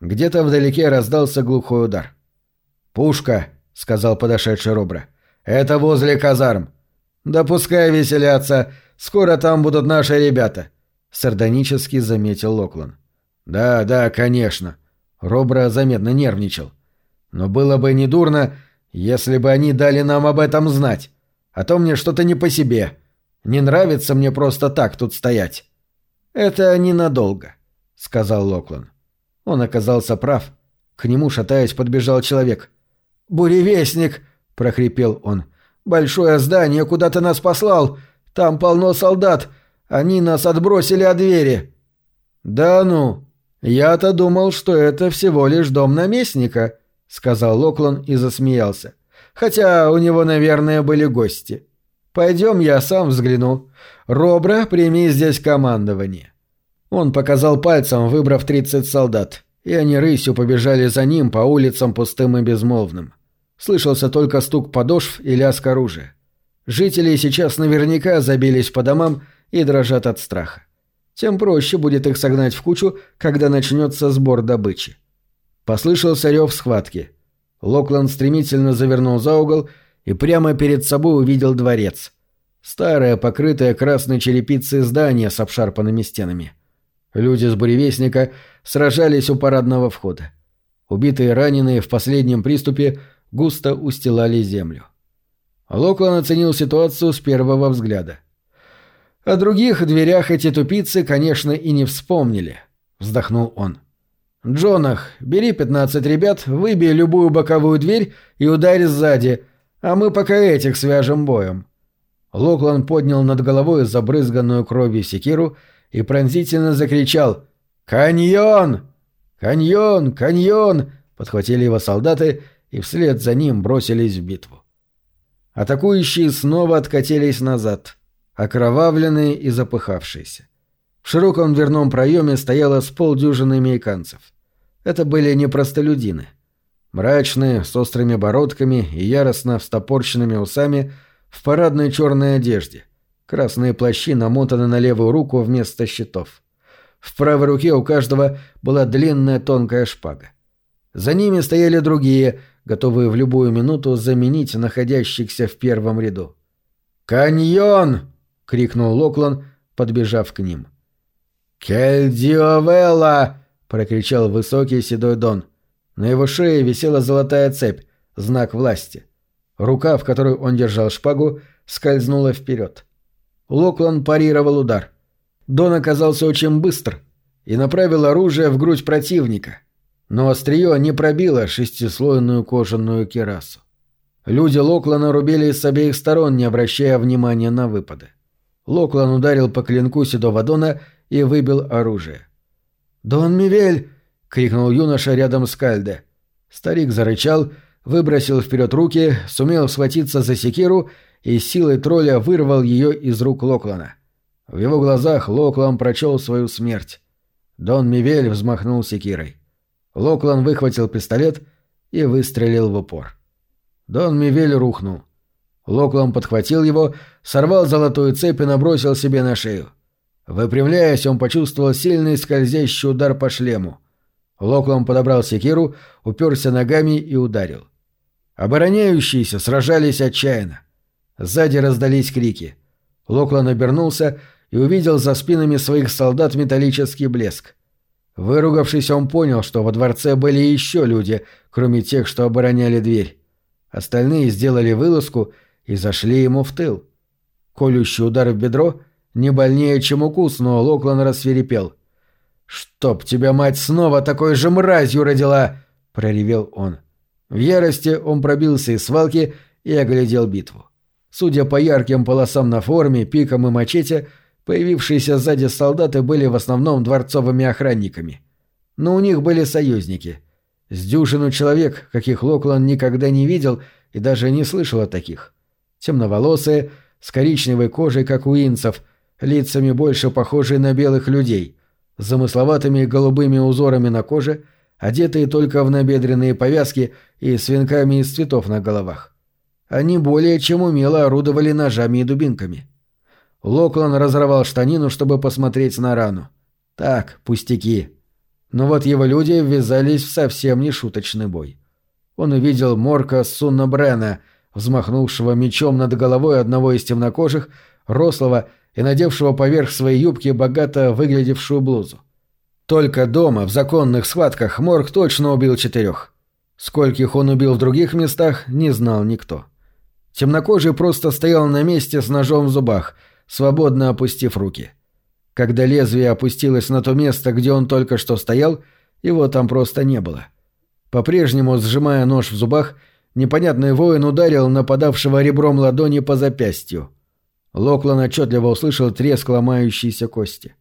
Speaker 1: Где-то вдалеке раздался глухой удар. «Пушка!» — сказал подошедший Робра. «Это возле казарм». «Да пускай веселятся. Скоро там будут наши ребята», — сардонически заметил Локлан. «Да, да, конечно». Робра заметно нервничал. «Но было бы недурно, если бы они дали нам об этом знать. А то мне что-то не по себе. Не нравится мне просто так тут стоять». «Это ненадолго», — сказал Локлан. Он оказался прав. К нему, шатаясь, подбежал человек. «Буревестник!» — прохрипел он. «Большое здание куда то нас послал. Там полно солдат. Они нас отбросили от двери». «Да ну! Я-то думал, что это всего лишь дом наместника», — сказал Локлан и засмеялся. «Хотя у него, наверное, были гости. Пойдем, я сам взгляну. Робра, прими здесь командование». Он показал пальцем, выбрав тридцать солдат, и они рысью побежали за ним по улицам пустым и безмолвным. Слышался только стук подошв и лязг оружия. Жители сейчас наверняка забились по домам и дрожат от страха. Тем проще будет их согнать в кучу, когда начнется сбор добычи. Послышался рев схватки. Локланд стремительно завернул за угол и прямо перед собой увидел дворец. Старое, покрытое красной черепицей здание с обшарпанными стенами. Люди с буревестника сражались у парадного входа. Убитые и раненые в последнем приступе густо устилали землю. Локлан оценил ситуацию с первого взгляда. О других дверях эти тупицы, конечно, и не вспомнили, вздохнул он. Джонах, бери пятнадцать ребят, выбей любую боковую дверь и ударь сзади, а мы пока этих свяжем боем. Локлан поднял над головой забрызганную кровью секиру и пронзительно закричал «Каньон! Каньон! Каньон!» Подхватили его солдаты и вслед за ним бросились в битву. Атакующие снова откатились назад, окровавленные и запыхавшиеся. В широком дверном проеме стояло с полдюжины американцев. Это были не простолюдины. Мрачные, с острыми бородками и яростно встопорщенными усами, в парадной черной одежде. Красные плащи намотаны на левую руку вместо щитов. В правой руке у каждого была длинная тонкая шпага. За ними стояли другие, готовые в любую минуту заменить находящихся в первом ряду. «Каньон!» — крикнул Локлан, подбежав к ним. «Кельдиовелла!» — прокричал высокий седой Дон. На его шее висела золотая цепь, знак власти. Рука, в которой он держал шпагу, скользнула вперед. Локлан парировал удар. Дон оказался очень быстр и направил оружие в грудь противника — но острие не пробило шестислойную кожаную керасу. Люди Локлана рубили с обеих сторон, не обращая внимания на выпады. Локлан ударил по клинку седого Дона и выбил оружие. «Дон Мивель!» — крикнул юноша рядом с Кальде. Старик зарычал, выбросил вперед руки, сумел схватиться за секиру и силой тролля вырвал ее из рук Локлана. В его глазах Локлан прочел свою смерть. Дон Мивель взмахнул секирой. Локлан выхватил пистолет и выстрелил в упор. Дон Мивель рухнул. Локлан подхватил его, сорвал золотую цепь и набросил себе на шею. Выпрямляясь, он почувствовал сильный скользящий удар по шлему. Локлан подобрал секиру, уперся ногами и ударил. Обороняющиеся сражались отчаянно. Сзади раздались крики. Локлан обернулся и увидел за спинами своих солдат металлический блеск. Выругавшись, он понял, что во дворце были еще люди, кроме тех, что обороняли дверь. Остальные сделали вылазку и зашли ему в тыл. Колющий удар в бедро не больнее, чем укус, но Локлан рассверепел. «Чтоб тебя мать снова такой же мразью родила!» — проревел он. В ярости он пробился из свалки и оглядел битву. Судя по ярким полосам на форме, пикам и мачете, появившиеся сзади солдаты были в основном дворцовыми охранниками. Но у них были союзники. С дюжину человек, каких Локлан никогда не видел и даже не слышал о таких. Темноволосые, с коричневой кожей, как у инцев, лицами больше похожие на белых людей, замысловатыми голубыми узорами на коже, одетые только в набедренные повязки и с венками из цветов на головах. Они более чем умело орудовали ножами и дубинками. Локлан разорвал штанину, чтобы посмотреть на рану. Так, пустяки. Но вот его люди ввязались в совсем не шуточный бой. Он увидел Морка Сунна Брена, взмахнувшего мечом над головой одного из темнокожих, рослого и надевшего поверх своей юбки богато выглядевшую блузу. Только дома, в законных схватках, Морг точно убил четырех. Скольких он убил в других местах, не знал никто. Темнокожий просто стоял на месте с ножом в зубах, свободно опустив руки. Когда лезвие опустилось на то место, где он только что стоял, его там просто не было. По-прежнему, сжимая нож в зубах, непонятный воин ударил нападавшего ребром ладони по запястью. Локлан отчетливо услышал треск ломающейся кости.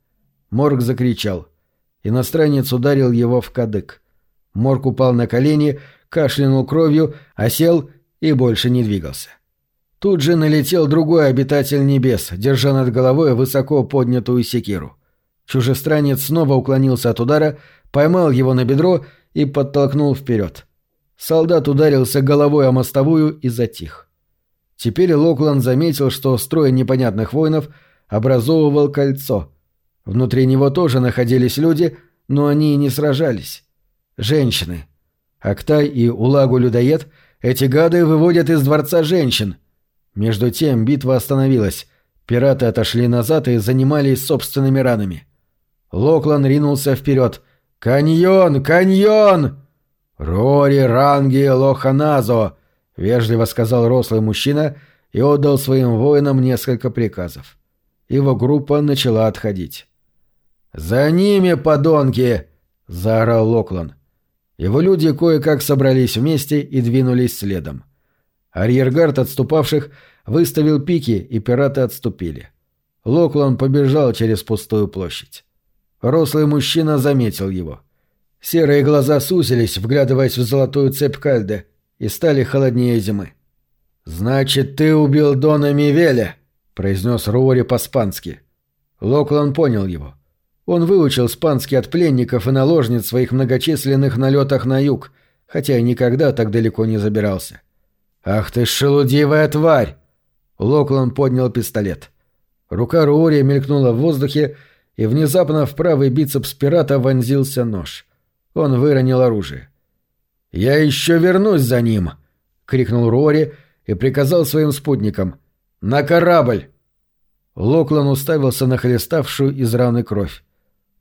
Speaker 1: Морг закричал. Иностранец ударил его в кадык. Морг упал на колени, кашлянул кровью, осел и больше не двигался. Тут же налетел другой обитатель небес, держа над головой высоко поднятую секиру. Чужестранец снова уклонился от удара, поймал его на бедро и подтолкнул вперед. Солдат ударился головой о мостовую и затих. Теперь Локлан заметил, что строй непонятных воинов образовывал кольцо. Внутри него тоже находились люди, но они не сражались. Женщины. Актай и Улагу-людоед — эти гады выводят из дворца женщин — между тем битва остановилась. Пираты отошли назад и занимались собственными ранами. Локлан ринулся вперед. «Каньон! Каньон!» «Рори Ранги Лоханазо!» — вежливо сказал рослый мужчина и отдал своим воинам несколько приказов. Его группа начала отходить. «За ними, подонки!» — заорал Локлан. Его люди кое-как собрались вместе и двинулись следом. Арьергард отступавших выставил пики, и пираты отступили. Локлан побежал через пустую площадь. Рослый мужчина заметил его. Серые глаза сузились, вглядываясь в золотую цепь кальды, и стали холоднее зимы. «Значит, ты убил Дона Мивеля», — произнес Руори по-спански. Локлан понял его. Он выучил спанский от пленников и наложниц своих многочисленных налетах на юг, хотя и никогда так далеко не забирался. «Ах ты шелудивая тварь!» Локлан поднял пистолет. Рука Руори мелькнула в воздухе, и внезапно в правый бицепс пирата вонзился нож. Он выронил оружие. «Я еще вернусь за ним!» — крикнул Руори и приказал своим спутникам. «На корабль!» Локлан уставился на хлеставшую из раны кровь.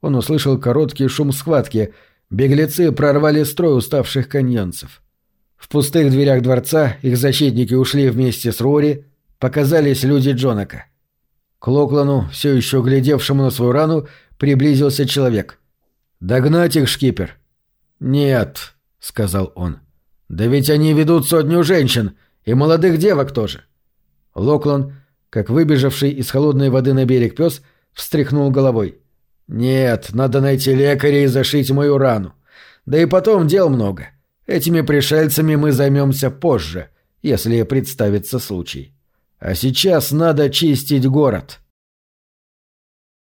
Speaker 1: Он услышал короткий шум схватки. Беглецы прорвали строй уставших каньонцев. В пустых дверях дворца их защитники ушли вместе с Рори, показались люди Джонака. К Локлану, все еще глядевшему на свою рану, приблизился человек. «Догнать их, шкипер?» «Нет», — сказал он. «Да ведь они ведут сотню женщин, и молодых девок тоже». Локлан, как выбежавший из холодной воды на берег пес, встряхнул головой. «Нет, надо найти лекаря и зашить мою рану. Да и потом дел много. Этими пришельцами мы займемся позже, если представится случай. А сейчас надо чистить город.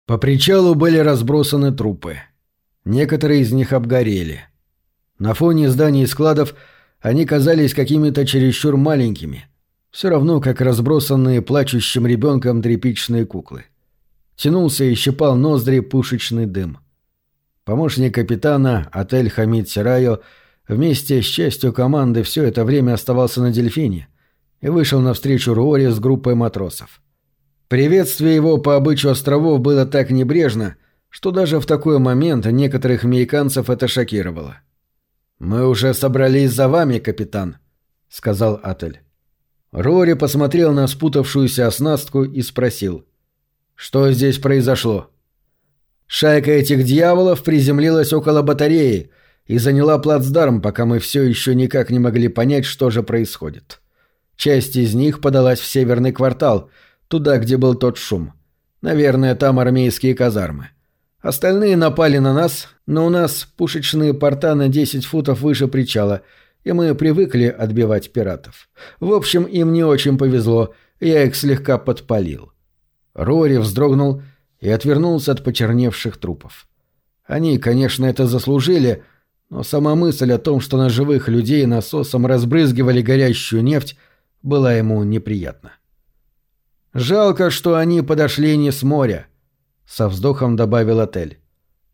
Speaker 1: По причалу были разбросаны трупы. Некоторые из них обгорели. На фоне зданий и складов они казались какими-то чересчур маленькими, все равно как разбросанные плачущим ребенком тряпичные куклы. Тянулся и щипал ноздри пушечный дым. Помощник капитана, отель Хамид Сирайо, Вместе с частью команды все это время оставался на дельфине и вышел навстречу Руори с группой матросов. Приветствие его по обычаю островов было так небрежно, что даже в такой момент некоторых американцев это шокировало. «Мы уже собрались за вами, капитан», — сказал Атель. Рори посмотрел на спутавшуюся оснастку и спросил. «Что здесь произошло?» Шайка этих дьяволов приземлилась около батареи и заняла плацдарм, пока мы все еще никак не могли понять, что же происходит. Часть из них подалась в северный квартал, туда, где был тот шум. Наверное, там армейские казармы. Остальные напали на нас, но у нас пушечные порта на 10 футов выше причала, и мы привыкли отбивать пиратов. В общем, им не очень повезло, я их слегка подпалил. Рори вздрогнул и отвернулся от почерневших трупов. Они, конечно, это заслужили, но сама мысль о том, что на живых людей насосом разбрызгивали горящую нефть, была ему неприятна. «Жалко, что они подошли не с моря», — со вздохом добавил отель.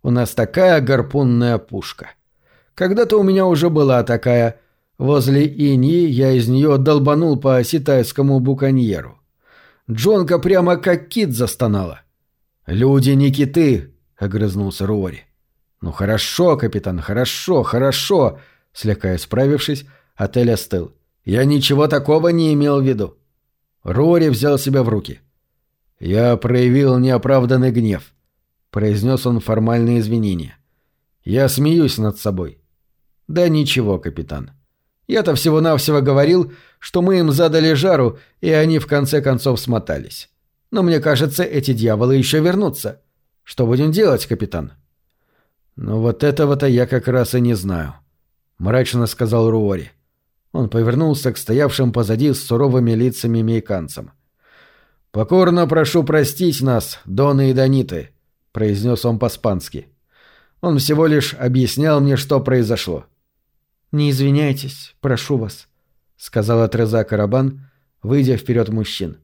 Speaker 1: «У нас такая гарпунная пушка. Когда-то у меня уже была такая. Возле Иньи я из нее долбанул по ситайскому буконьеру. Джонка прямо как кит застонала. «Люди не киты», — огрызнулся Руори. «Ну хорошо, капитан, хорошо, хорошо», — слегка исправившись, отель остыл. «Я ничего такого не имел в виду». Руори взял себя в руки. «Я проявил неоправданный гнев», — произнес он формальные извинения. «Я смеюсь над собой». «Да ничего, капитан. Я-то всего-навсего говорил, что мы им задали жару, и они в конце концов смотались. Но мне кажется, эти дьяволы еще вернутся. Что будем делать, капитан?» «Ну вот этого-то я как раз и не знаю», — мрачно сказал Руори. Он повернулся к стоявшим позади с суровыми лицами мейканцам. «Покорно прошу простить нас, Доны и Дониты», — произнес он по-спански. «Он всего лишь объяснял мне, что произошло». «Не извиняйтесь, прошу вас», — сказала Треза Карабан, выйдя вперед мужчин.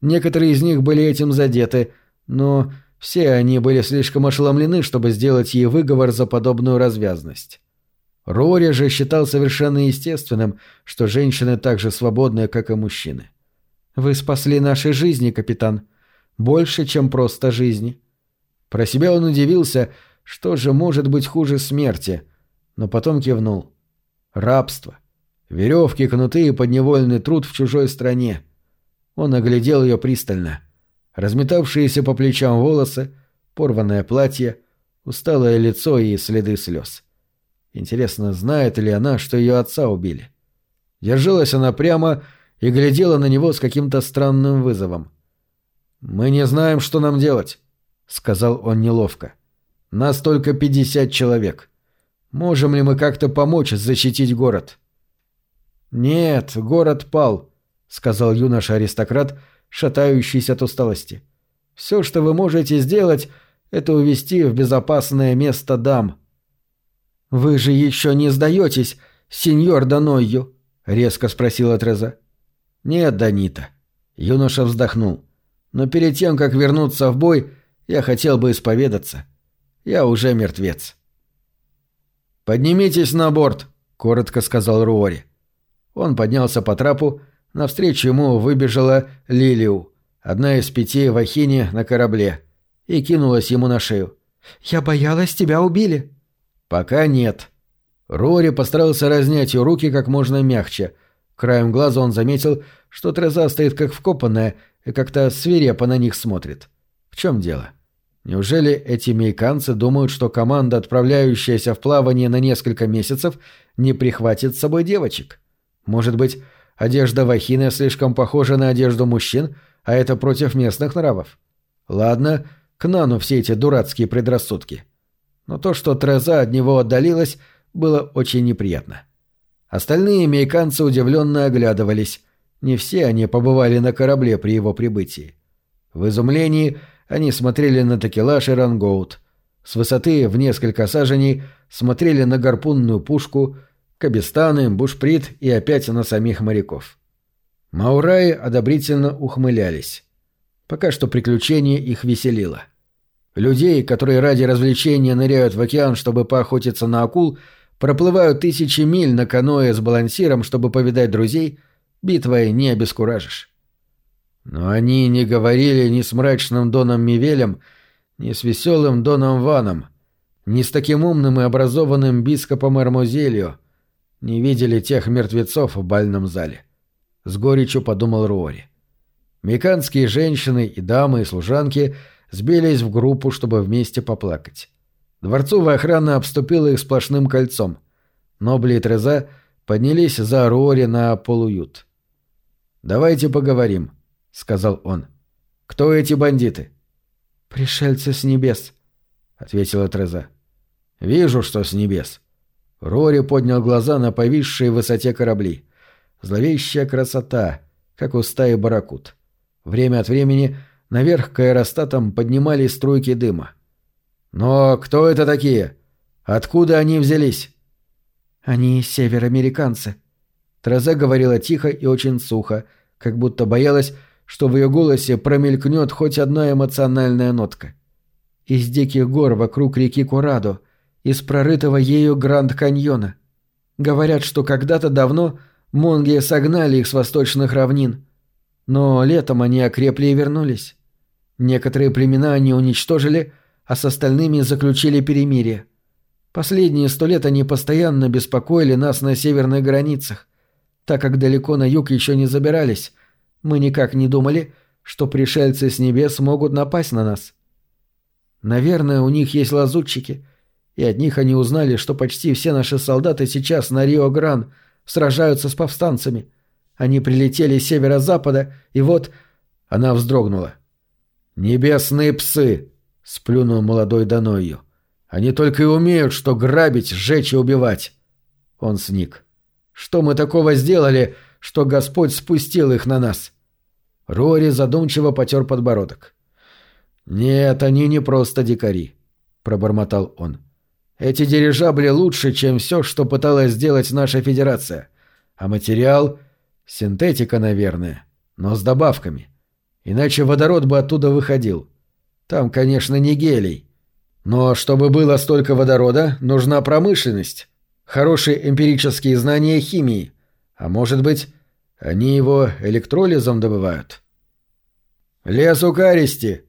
Speaker 1: Некоторые из них были этим задеты, но все они были слишком ошеломлены, чтобы сделать ей выговор за подобную развязность. Рори же считал совершенно естественным, что женщины так же свободны, как и мужчины. «Вы спасли наши жизни, капитан. Больше, чем просто жизни». Про себя он удивился, что же может быть хуже смерти, но потом кивнул. «Рабство. Веревки, кнуты и подневольный труд в чужой стране». Он оглядел ее пристально. Разметавшиеся по плечам волосы, порванное платье, усталое лицо и следы слез. — Интересно, знает ли она, что ее отца убили? Держалась она прямо и глядела на него с каким-то странным вызовом. «Мы не знаем, что нам делать», — сказал он неловко. «Нас только пятьдесят человек. Можем ли мы как-то помочь защитить город?» «Нет, город пал», — сказал юноша-аристократ, шатающийся от усталости. «Все, что вы можете сделать, это увести в безопасное место дам. «Вы же еще не сдаетесь, сеньор Данойю?» — резко спросила Треза. «Нет, Данита». Юноша вздохнул. «Но перед тем, как вернуться в бой, я хотел бы исповедаться. Я уже мертвец». «Поднимитесь на борт», — коротко сказал Руори. Он поднялся по трапу, навстречу ему выбежала Лилиу, одна из пяти в Ахине на корабле, и кинулась ему на шею. «Я боялась, тебя убили», «Пока нет». Рори постарался разнять ее руки как можно мягче. Краем глаза он заметил, что Треза стоит как вкопанная и как-то свирепо на них смотрит. В чем дело? Неужели эти мейканцы думают, что команда, отправляющаяся в плавание на несколько месяцев, не прихватит с собой девочек? Может быть, одежда Вахины слишком похожа на одежду мужчин, а это против местных нравов? Ладно, к Нану все эти дурацкие предрассудки. — но то, что Треза от него отдалилась, было очень неприятно. Остальные американцы удивленно оглядывались. Не все они побывали на корабле при его прибытии. В изумлении они смотрели на такелаж и рангоут. С высоты в несколько саженей смотрели на гарпунную пушку, кабистаны, бушприт и опять на самих моряков. Маураи одобрительно ухмылялись. Пока что приключение их веселило. Людей, которые ради развлечения ныряют в океан, чтобы поохотиться на акул, проплывают тысячи миль на каноэ с балансиром, чтобы повидать друзей, битвой не обескуражишь. Но они не говорили ни с мрачным Доном Мивелем, ни с веселым Доном Ваном, ни с таким умным и образованным бископом Эрмозелио, не видели тех мертвецов в бальном зале. С горечью подумал Руори. Меканские женщины и дамы и служанки — сбились в группу, чтобы вместе поплакать. Дворцовая охрана обступила их сплошным кольцом. Нобли и Треза поднялись за Рори на полуют. «Давайте поговорим», — сказал он. «Кто эти бандиты?»
Speaker 2: «Пришельцы с небес», — ответила Треза.
Speaker 1: «Вижу, что с небес». Рори поднял глаза на повисшие в высоте корабли. Зловещая красота, как у стаи барракуд. Время от времени наверх к аэростатам поднимались струйки дыма. «Но кто это такие? Откуда они взялись?»
Speaker 2: «Они североамериканцы».
Speaker 1: Троза говорила тихо и очень сухо, как будто боялась, что в ее голосе промелькнет хоть одна эмоциональная нотка.
Speaker 2: «Из диких гор вокруг реки Курадо, из прорытого ею Гранд-каньона. Говорят, что когда-то давно монги согнали их с восточных равнин, но летом они окрепли и вернулись. Некоторые племена они уничтожили, а с остальными заключили перемирие. Последние сто лет они постоянно беспокоили нас на северных границах. Так как далеко на юг еще не забирались, мы никак не думали, что пришельцы с небес могут напасть на нас. Наверное, у них есть лазутчики, и от них они узнали, что почти все наши солдаты сейчас на Рио-Гран сражаются с повстанцами. Они прилетели с северо-запада, и вот... Она вздрогнула. «Небесные псы!» — сплюнул молодой Данойю. «Они только и умеют, что грабить, сжечь и убивать!» Он сник. «Что мы такого сделали, что Господь спустил их на нас?» Рори задумчиво потер подбородок. «Нет, они не просто дикари», — пробормотал он. «Эти дирижабли лучше, чем все, что пыталась сделать наша Федерация. А материал — синтетика, наверное, но с добавками. Иначе водород бы оттуда выходил. Там, конечно, не гелий. Но чтобы было столько водорода, нужна промышленность, хорошие эмпирические знания химии. А может быть, они его электролизом добывают? «Лес у Каристи!»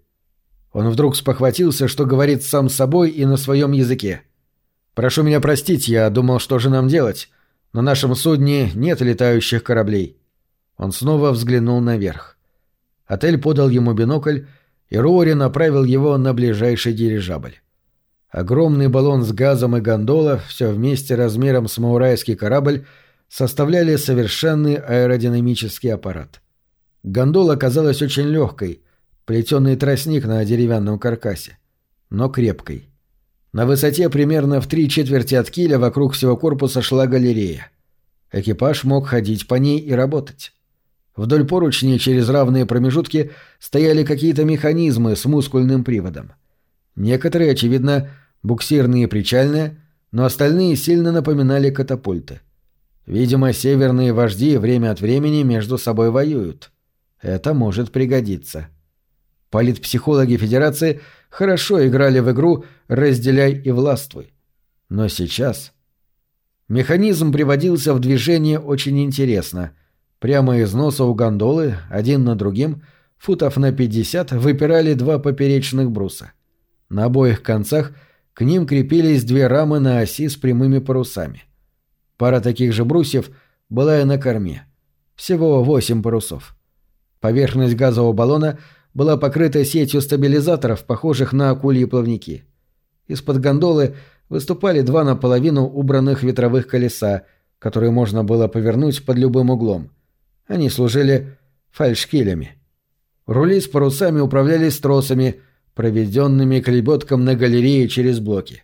Speaker 2: Он вдруг спохватился, что говорит сам собой и на своем языке. «Прошу меня простить, я думал, что же нам делать. На нашем судне нет летающих кораблей». Он снова взглянул наверх. Отель подал ему бинокль, и Роури направил его на ближайший дирижабль. Огромный баллон с газом и гондола, все вместе размером с маурайский корабль, составляли совершенный аэродинамический аппарат. Гондола казалась очень легкой, плетеный тростник на деревянном каркасе, но крепкой. На высоте примерно в три четверти от киля вокруг всего корпуса шла галерея. Экипаж мог ходить по ней и работать. Вдоль поручней через равные промежутки стояли какие-то механизмы с мускульным приводом. Некоторые, очевидно, буксирные и причальные, но остальные сильно напоминали катапульты. Видимо, северные вожди время от времени между собой воюют. Это может пригодиться. Политпсихологи Федерации хорошо играли в игру «разделяй и властвуй». Но сейчас... Механизм приводился в движение очень интересно — Прямо из носа у гондолы, один на другим, футов на 50, выпирали два поперечных бруса. На обоих концах к ним крепились две рамы на оси с прямыми парусами. Пара таких же брусьев была и на корме. Всего восемь парусов. Поверхность газового баллона была покрыта сетью стабилизаторов, похожих на акульи плавники. Из-под гондолы выступали два наполовину убранных ветровых колеса, которые можно было повернуть под любым углом – они служили фальшкилями. Рули с парусами управлялись тросами, проведенными клебетком на галерее через блоки.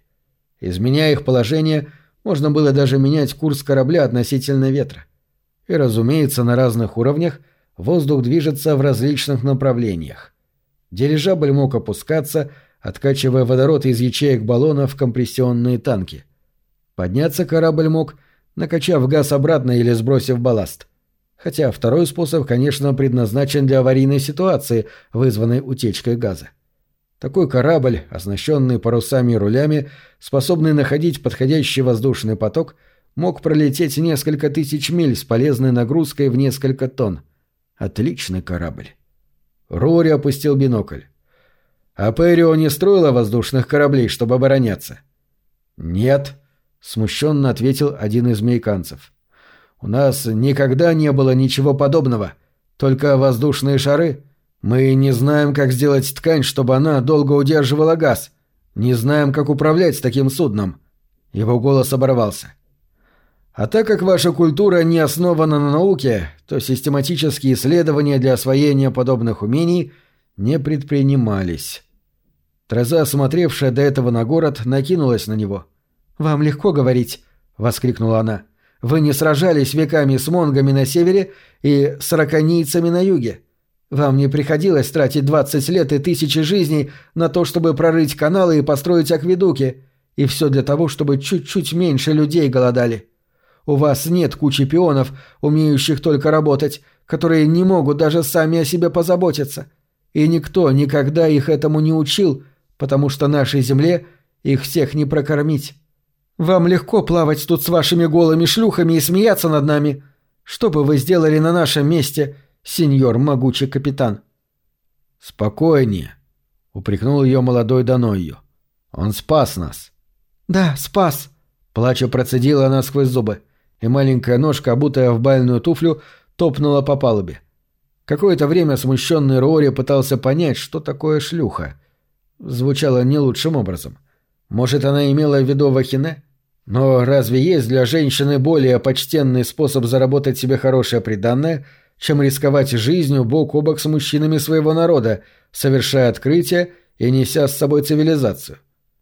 Speaker 2: Изменяя их положение, можно было даже менять курс корабля относительно ветра. И, разумеется, на разных уровнях воздух движется в различных направлениях. Дирижабль мог опускаться, откачивая водород из ячеек баллона в компрессионные танки. Подняться корабль мог, накачав газ обратно или сбросив балласт хотя второй способ, конечно, предназначен для аварийной ситуации, вызванной утечкой газа. Такой корабль, оснащенный парусами и рулями, способный находить подходящий воздушный поток, мог пролететь несколько тысяч миль с полезной нагрузкой в несколько тонн. Отличный корабль. Рори опустил бинокль. А Перио не строила воздушных кораблей, чтобы обороняться? Нет, смущенно ответил один из мейканцев. У нас никогда не было ничего подобного, только воздушные шары,
Speaker 1: Мы не знаем, как сделать ткань, чтобы она долго удерживала газ. Не знаем, как управлять таким судном». Его голос оборвался. А так как ваша культура не основана на науке, то систематические исследования для освоения подобных умений не предпринимались. Треза, смотревшая до этого на город, накинулась на него. «Вам легко говорить», — воскликнула она. «Вы не сражались веками с монгами на севере и с раконийцами на юге. Вам не приходилось тратить двадцать лет и тысячи жизней на то, чтобы прорыть каналы и построить акведуки, и все для того, чтобы чуть-чуть меньше людей голодали. У вас нет кучи пионов, умеющих только работать, которые не могут даже сами о себе позаботиться. И никто никогда их этому не учил, потому что нашей земле их всех не прокормить. Вам легко плавать тут с вашими голыми шлюхами и смеяться над нами. Что бы вы сделали на нашем месте, сеньор могучий капитан?»
Speaker 2: «Спокойнее», — упрекнул ее молодой Данойю. «Он спас нас».
Speaker 1: «Да, спас», — плача процедила она сквозь зубы, и маленькая ножка, обутая в бальную туфлю, топнула по палубе. Какое-то время смущенный Рори пытался понять, что такое шлюха. Звучало не лучшим образом. Может, она имела в виду Вахине? Но разве есть для женщины более почтенный способ заработать себе хорошее приданное, чем рисковать жизнью бок о бок с мужчинами своего народа, совершая открытие и неся с собой цивилизацию?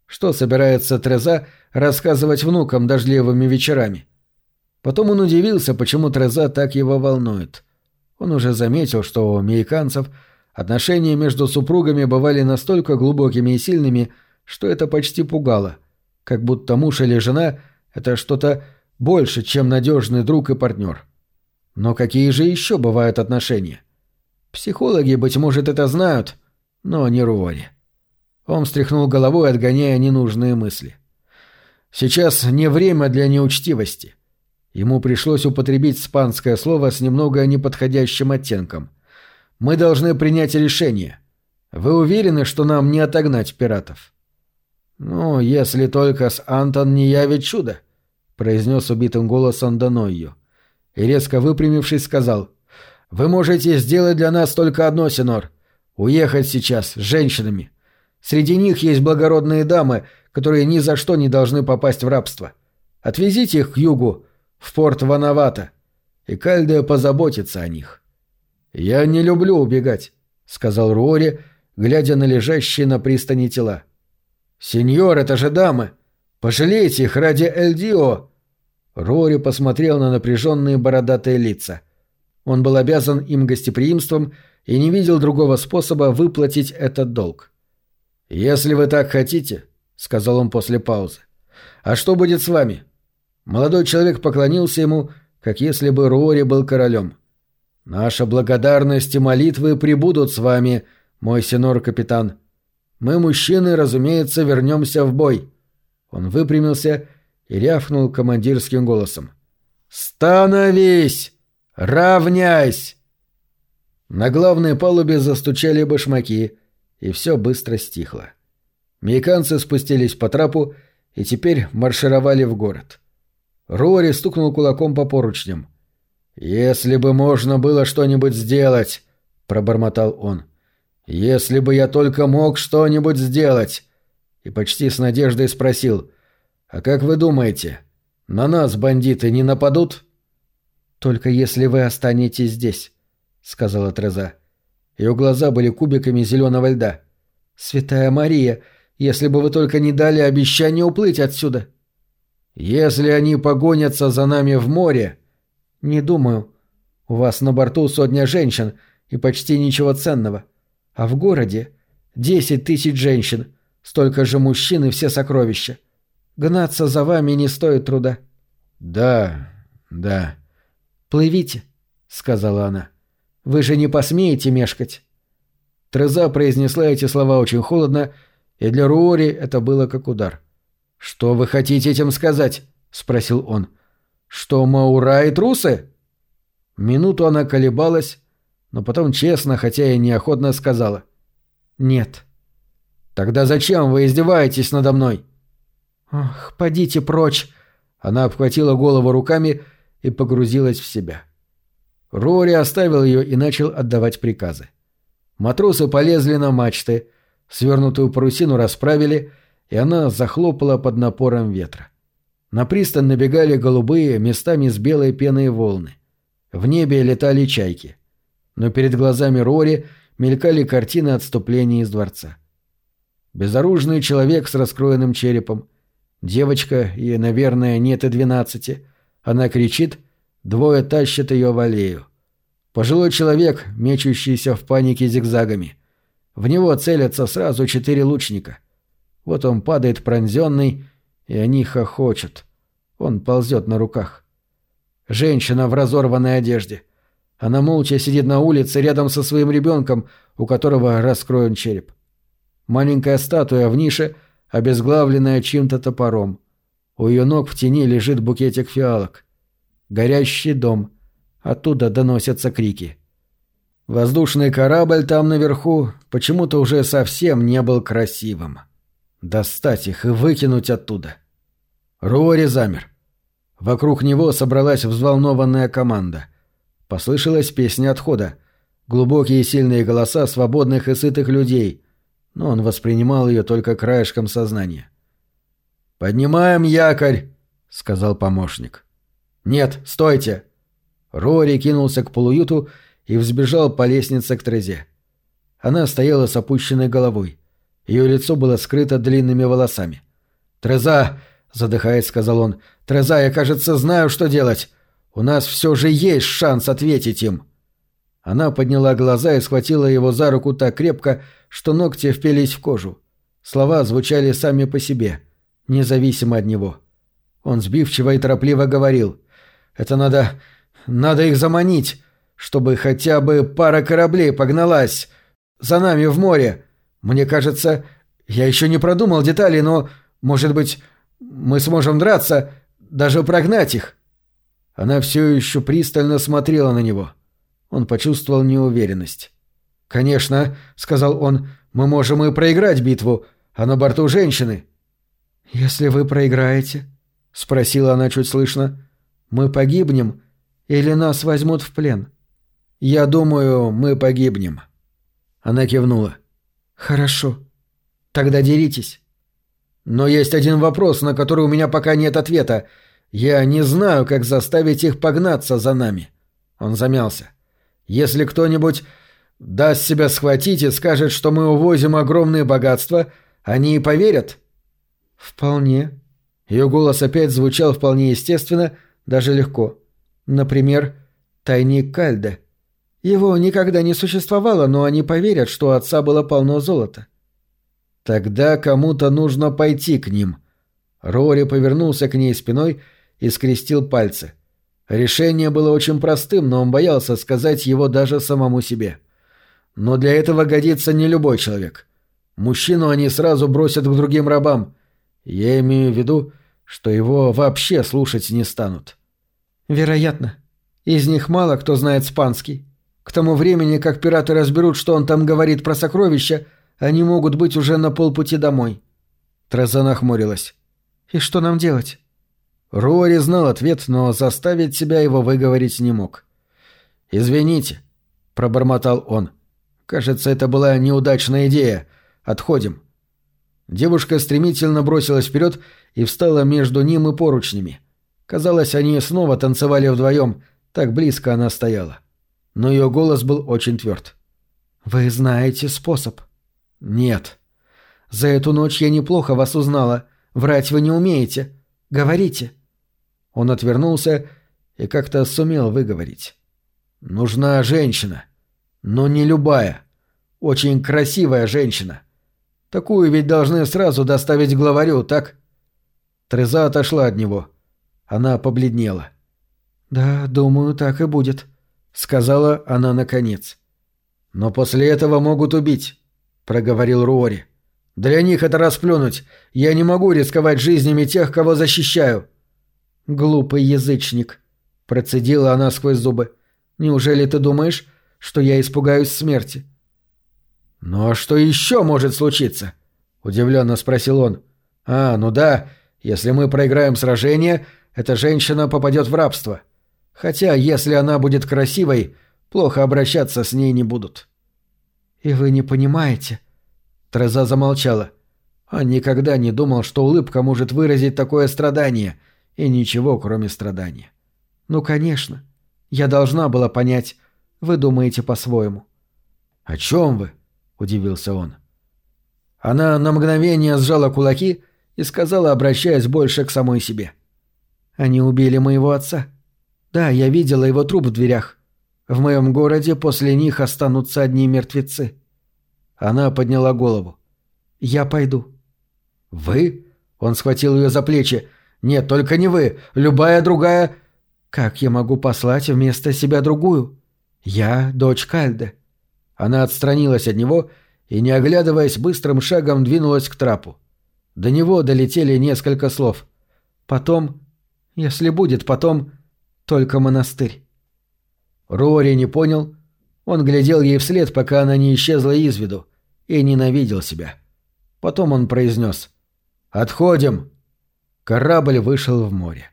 Speaker 1: Что собирается Треза рассказывать внукам дождливыми вечерами? Потом он удивился, почему Треза так его волнует. Он уже заметил, что у американцев отношения между супругами бывали настолько глубокими и сильными, что это почти пугало, как будто муж или жена — это что-то больше, чем надежный друг и партнер. Но какие же еще бывают отношения? Психологи, быть может, это знают, но не Руори. Он встряхнул головой, отгоняя ненужные мысли. Сейчас не время для неучтивости. Ему пришлось употребить спанское слово с немного неподходящим оттенком. Мы должны принять решение. Вы уверены, что нам не отогнать пиратов? Ну, если только с Антон не явит чудо, произнес убитым голосом Данойю. И резко выпрямившись, сказал: Вы можете сделать для нас только одно, Синор. Уехать сейчас с женщинами. Среди них есть благородные дамы, которые ни за что не должны попасть в рабство. Отвезите их к югу, в порт Вановато, и Кальдея позаботится о них. «Я не люблю убегать», — сказал Руори, глядя на лежащие на пристани тела. «Сеньор, это же дамы! Пожалейте их ради Эльдио!» Рори посмотрел на напряженные бородатые лица. Он был обязан им гостеприимством и не видел другого способа выплатить этот долг. «Если вы так хотите», — сказал он после паузы. «А что будет с вами?» Молодой человек поклонился ему, как если бы Руори был королем. «Наша благодарность и молитвы прибудут с вами, мой сенор-капитан. Мы, мужчины, разумеется, вернемся в бой». Он выпрямился и рявкнул командирским голосом. «Становись! Равняйсь!» На главной палубе застучали башмаки, и все быстро стихло. Мейканцы спустились по трапу и теперь маршировали в город. Рори стукнул кулаком по поручням. «Если бы можно было что-нибудь сделать!» — пробормотал он. «Если бы я только мог что-нибудь сделать!» И почти с надеждой спросил. «А как вы думаете, на нас бандиты не нападут?» «Только если вы останетесь здесь», — сказала Треза. Ее глаза были кубиками зеленого льда. «Святая Мария, если бы вы только не дали обещание уплыть отсюда». «Если они погонятся за нами в море...» «Не думаю. У вас на борту сотня женщин и почти ничего ценного. А в городе десять тысяч женщин, столько же мужчин и все сокровища. Гнаться за вами не стоит труда».
Speaker 2: «Да, да».
Speaker 1: «Плывите», — сказала она. Вы же не посмеете мешкать». Треза произнесла эти слова очень холодно, и для Руори это было как удар. «Что вы хотите этим сказать?» — спросил он. «Что Маура и трусы?» Минуту она колебалась, но потом честно, хотя и неохотно сказала. «Нет». «Тогда зачем вы издеваетесь надо мной?» «Ох, подите прочь!» Она обхватила голову руками и погрузилась в себя. Рори оставил ее и начал отдавать приказы. Матросы полезли на мачты, свернутую парусину расправили, и она захлопала под напором ветра. На пристань набегали голубые, местами с белой пеной волны. В небе летали чайки. Но перед глазами Рори мелькали картины отступления из дворца. Безоружный человек с раскроенным черепом. Девочка, ей, наверное, нет и двенадцати. Она кричит, двое тащат ее в аллею. Пожилой человек, мечущийся в панике зигзагами. В него целятся сразу четыре лучника. Вот он падает пронзенный, и они хохочут. Он ползет на руках. Женщина в разорванной одежде. Она молча сидит на улице рядом со своим ребенком, у которого раскроен череп. Маленькая статуя в нише, обезглавленная чьим-то топором. У ее ног в тени лежит букетик фиалок. Горящий дом. Оттуда доносятся крики. Воздушный корабль там наверху почему-то уже совсем не был красивым. Достать их и выкинуть оттуда. Руори замер. Вокруг него собралась взволнованная команда. Послышалась песня отхода. Глубокие и сильные голоса свободных и сытых людей, но он воспринимал ее только краешком сознания. «Поднимаем якорь!» — сказал помощник. «Нет, стойте!» Рори кинулся к полуюту и взбежал по лестнице к Трезе. Она стояла с опущенной головой. Ее лицо было скрыто длинными волосами. «Треза!» — задыхаясь, сказал он. «Треза, я, кажется, знаю, что делать. У нас все же есть шанс ответить им». Она подняла глаза и схватила его за руку так крепко, что ногти впились в кожу. Слова звучали сами по себе, независимо от него. Он сбивчиво и торопливо говорил. «Это надо... надо их заманить, чтобы хотя бы пара кораблей погналась. За нами в море. Мне кажется, я еще не продумал детали, но, может быть, мы сможем драться, даже прогнать их». Она все еще пристально смотрела на него. — он почувствовал неуверенность. «Конечно», — сказал он, — «мы можем и проиграть битву, а на борту женщины». «Если вы проиграете», — спросила она чуть слышно, — «мы погибнем или нас возьмут в плен?» «Я думаю, мы погибнем». Она кивнула. «Хорошо. Тогда деритесь». «Но есть один вопрос, на который у меня пока нет ответа. Я не знаю, как заставить их погнаться за нами». Он замялся. Если кто-нибудь даст себя схватить и скажет, что мы увозим огромные богатства, они и поверят?» «Вполне». Ее голос опять звучал вполне естественно, даже легко. Например, тайник Кальда. Его никогда не существовало, но они поверят, что у отца было полно золота. Тогда кому-то нужно пойти к ним. Рори повернулся к ней спиной и скрестил пальцы. — Решение было очень простым, но он боялся сказать его даже самому себе. Но для этого годится не любой человек. Мужчину они сразу бросят к другим рабам. Я имею в виду, что его вообще слушать не станут. Вероятно. Из них мало кто знает спанский. К тому времени, как пираты разберут, что он там говорит про сокровища, они могут быть уже на полпути домой. Треза нахмурилась. «И что нам делать?» Руори знал ответ, но заставить себя его выговорить не мог. «Извините», — пробормотал он. «Кажется, это была неудачная идея. Отходим». Девушка стремительно бросилась вперед и встала между ним и поручнями. Казалось, они снова танцевали вдвоем, так близко она стояла. Но ее голос был очень тверд. «Вы знаете способ?» «Нет». «За эту ночь я неплохо вас узнала. Врать вы не умеете. Говорите». Он отвернулся и как-то сумел выговорить. «Нужна женщина. Но не любая. Очень красивая женщина. Такую ведь должны сразу доставить главарю, так?» Треза отошла от него. Она побледнела. «Да, думаю, так и будет», — сказала она наконец. «Но после этого могут убить», — проговорил Руори. «Для них это расплюнуть. Я не могу рисковать жизнями тех, кого защищаю». «Глупый язычник», — процедила она сквозь зубы. «Неужели ты думаешь, что я испугаюсь смерти?» «Ну а что еще может случиться?» — удивленно спросил он. «А, ну да, если мы проиграем сражение, эта женщина попадет в рабство. Хотя, если она будет красивой, плохо обращаться с ней не будут».
Speaker 2: «И вы не понимаете?» Треза замолчала. Он никогда не думал, что улыбка может выразить такое страдание, и ничего, кроме страдания. «Ну, конечно. Я должна была понять. Вы думаете по-своему».
Speaker 1: «О чем вы?» — удивился он. Она на мгновение сжала кулаки и сказала, обращаясь больше к самой себе.
Speaker 2: «Они убили моего отца. Да, я видела его труп в дверях. В моем городе после них останутся одни мертвецы». Она подняла голову. «Я пойду».
Speaker 1: «Вы?» Он схватил ее за плечи. «Нет, только не вы. Любая другая...»
Speaker 2: «Как я могу послать вместо себя другую? Я дочь Кальде».
Speaker 1: Она отстранилась от него и, не оглядываясь, быстрым шагом двинулась к трапу. До него долетели несколько слов.
Speaker 2: «Потом, если будет потом, только монастырь».
Speaker 1: Рори не понял. Он глядел ей вслед, пока она не исчезла из виду, и ненавидел себя. Потом он произнес «Отходим!» Корабль вышел в море.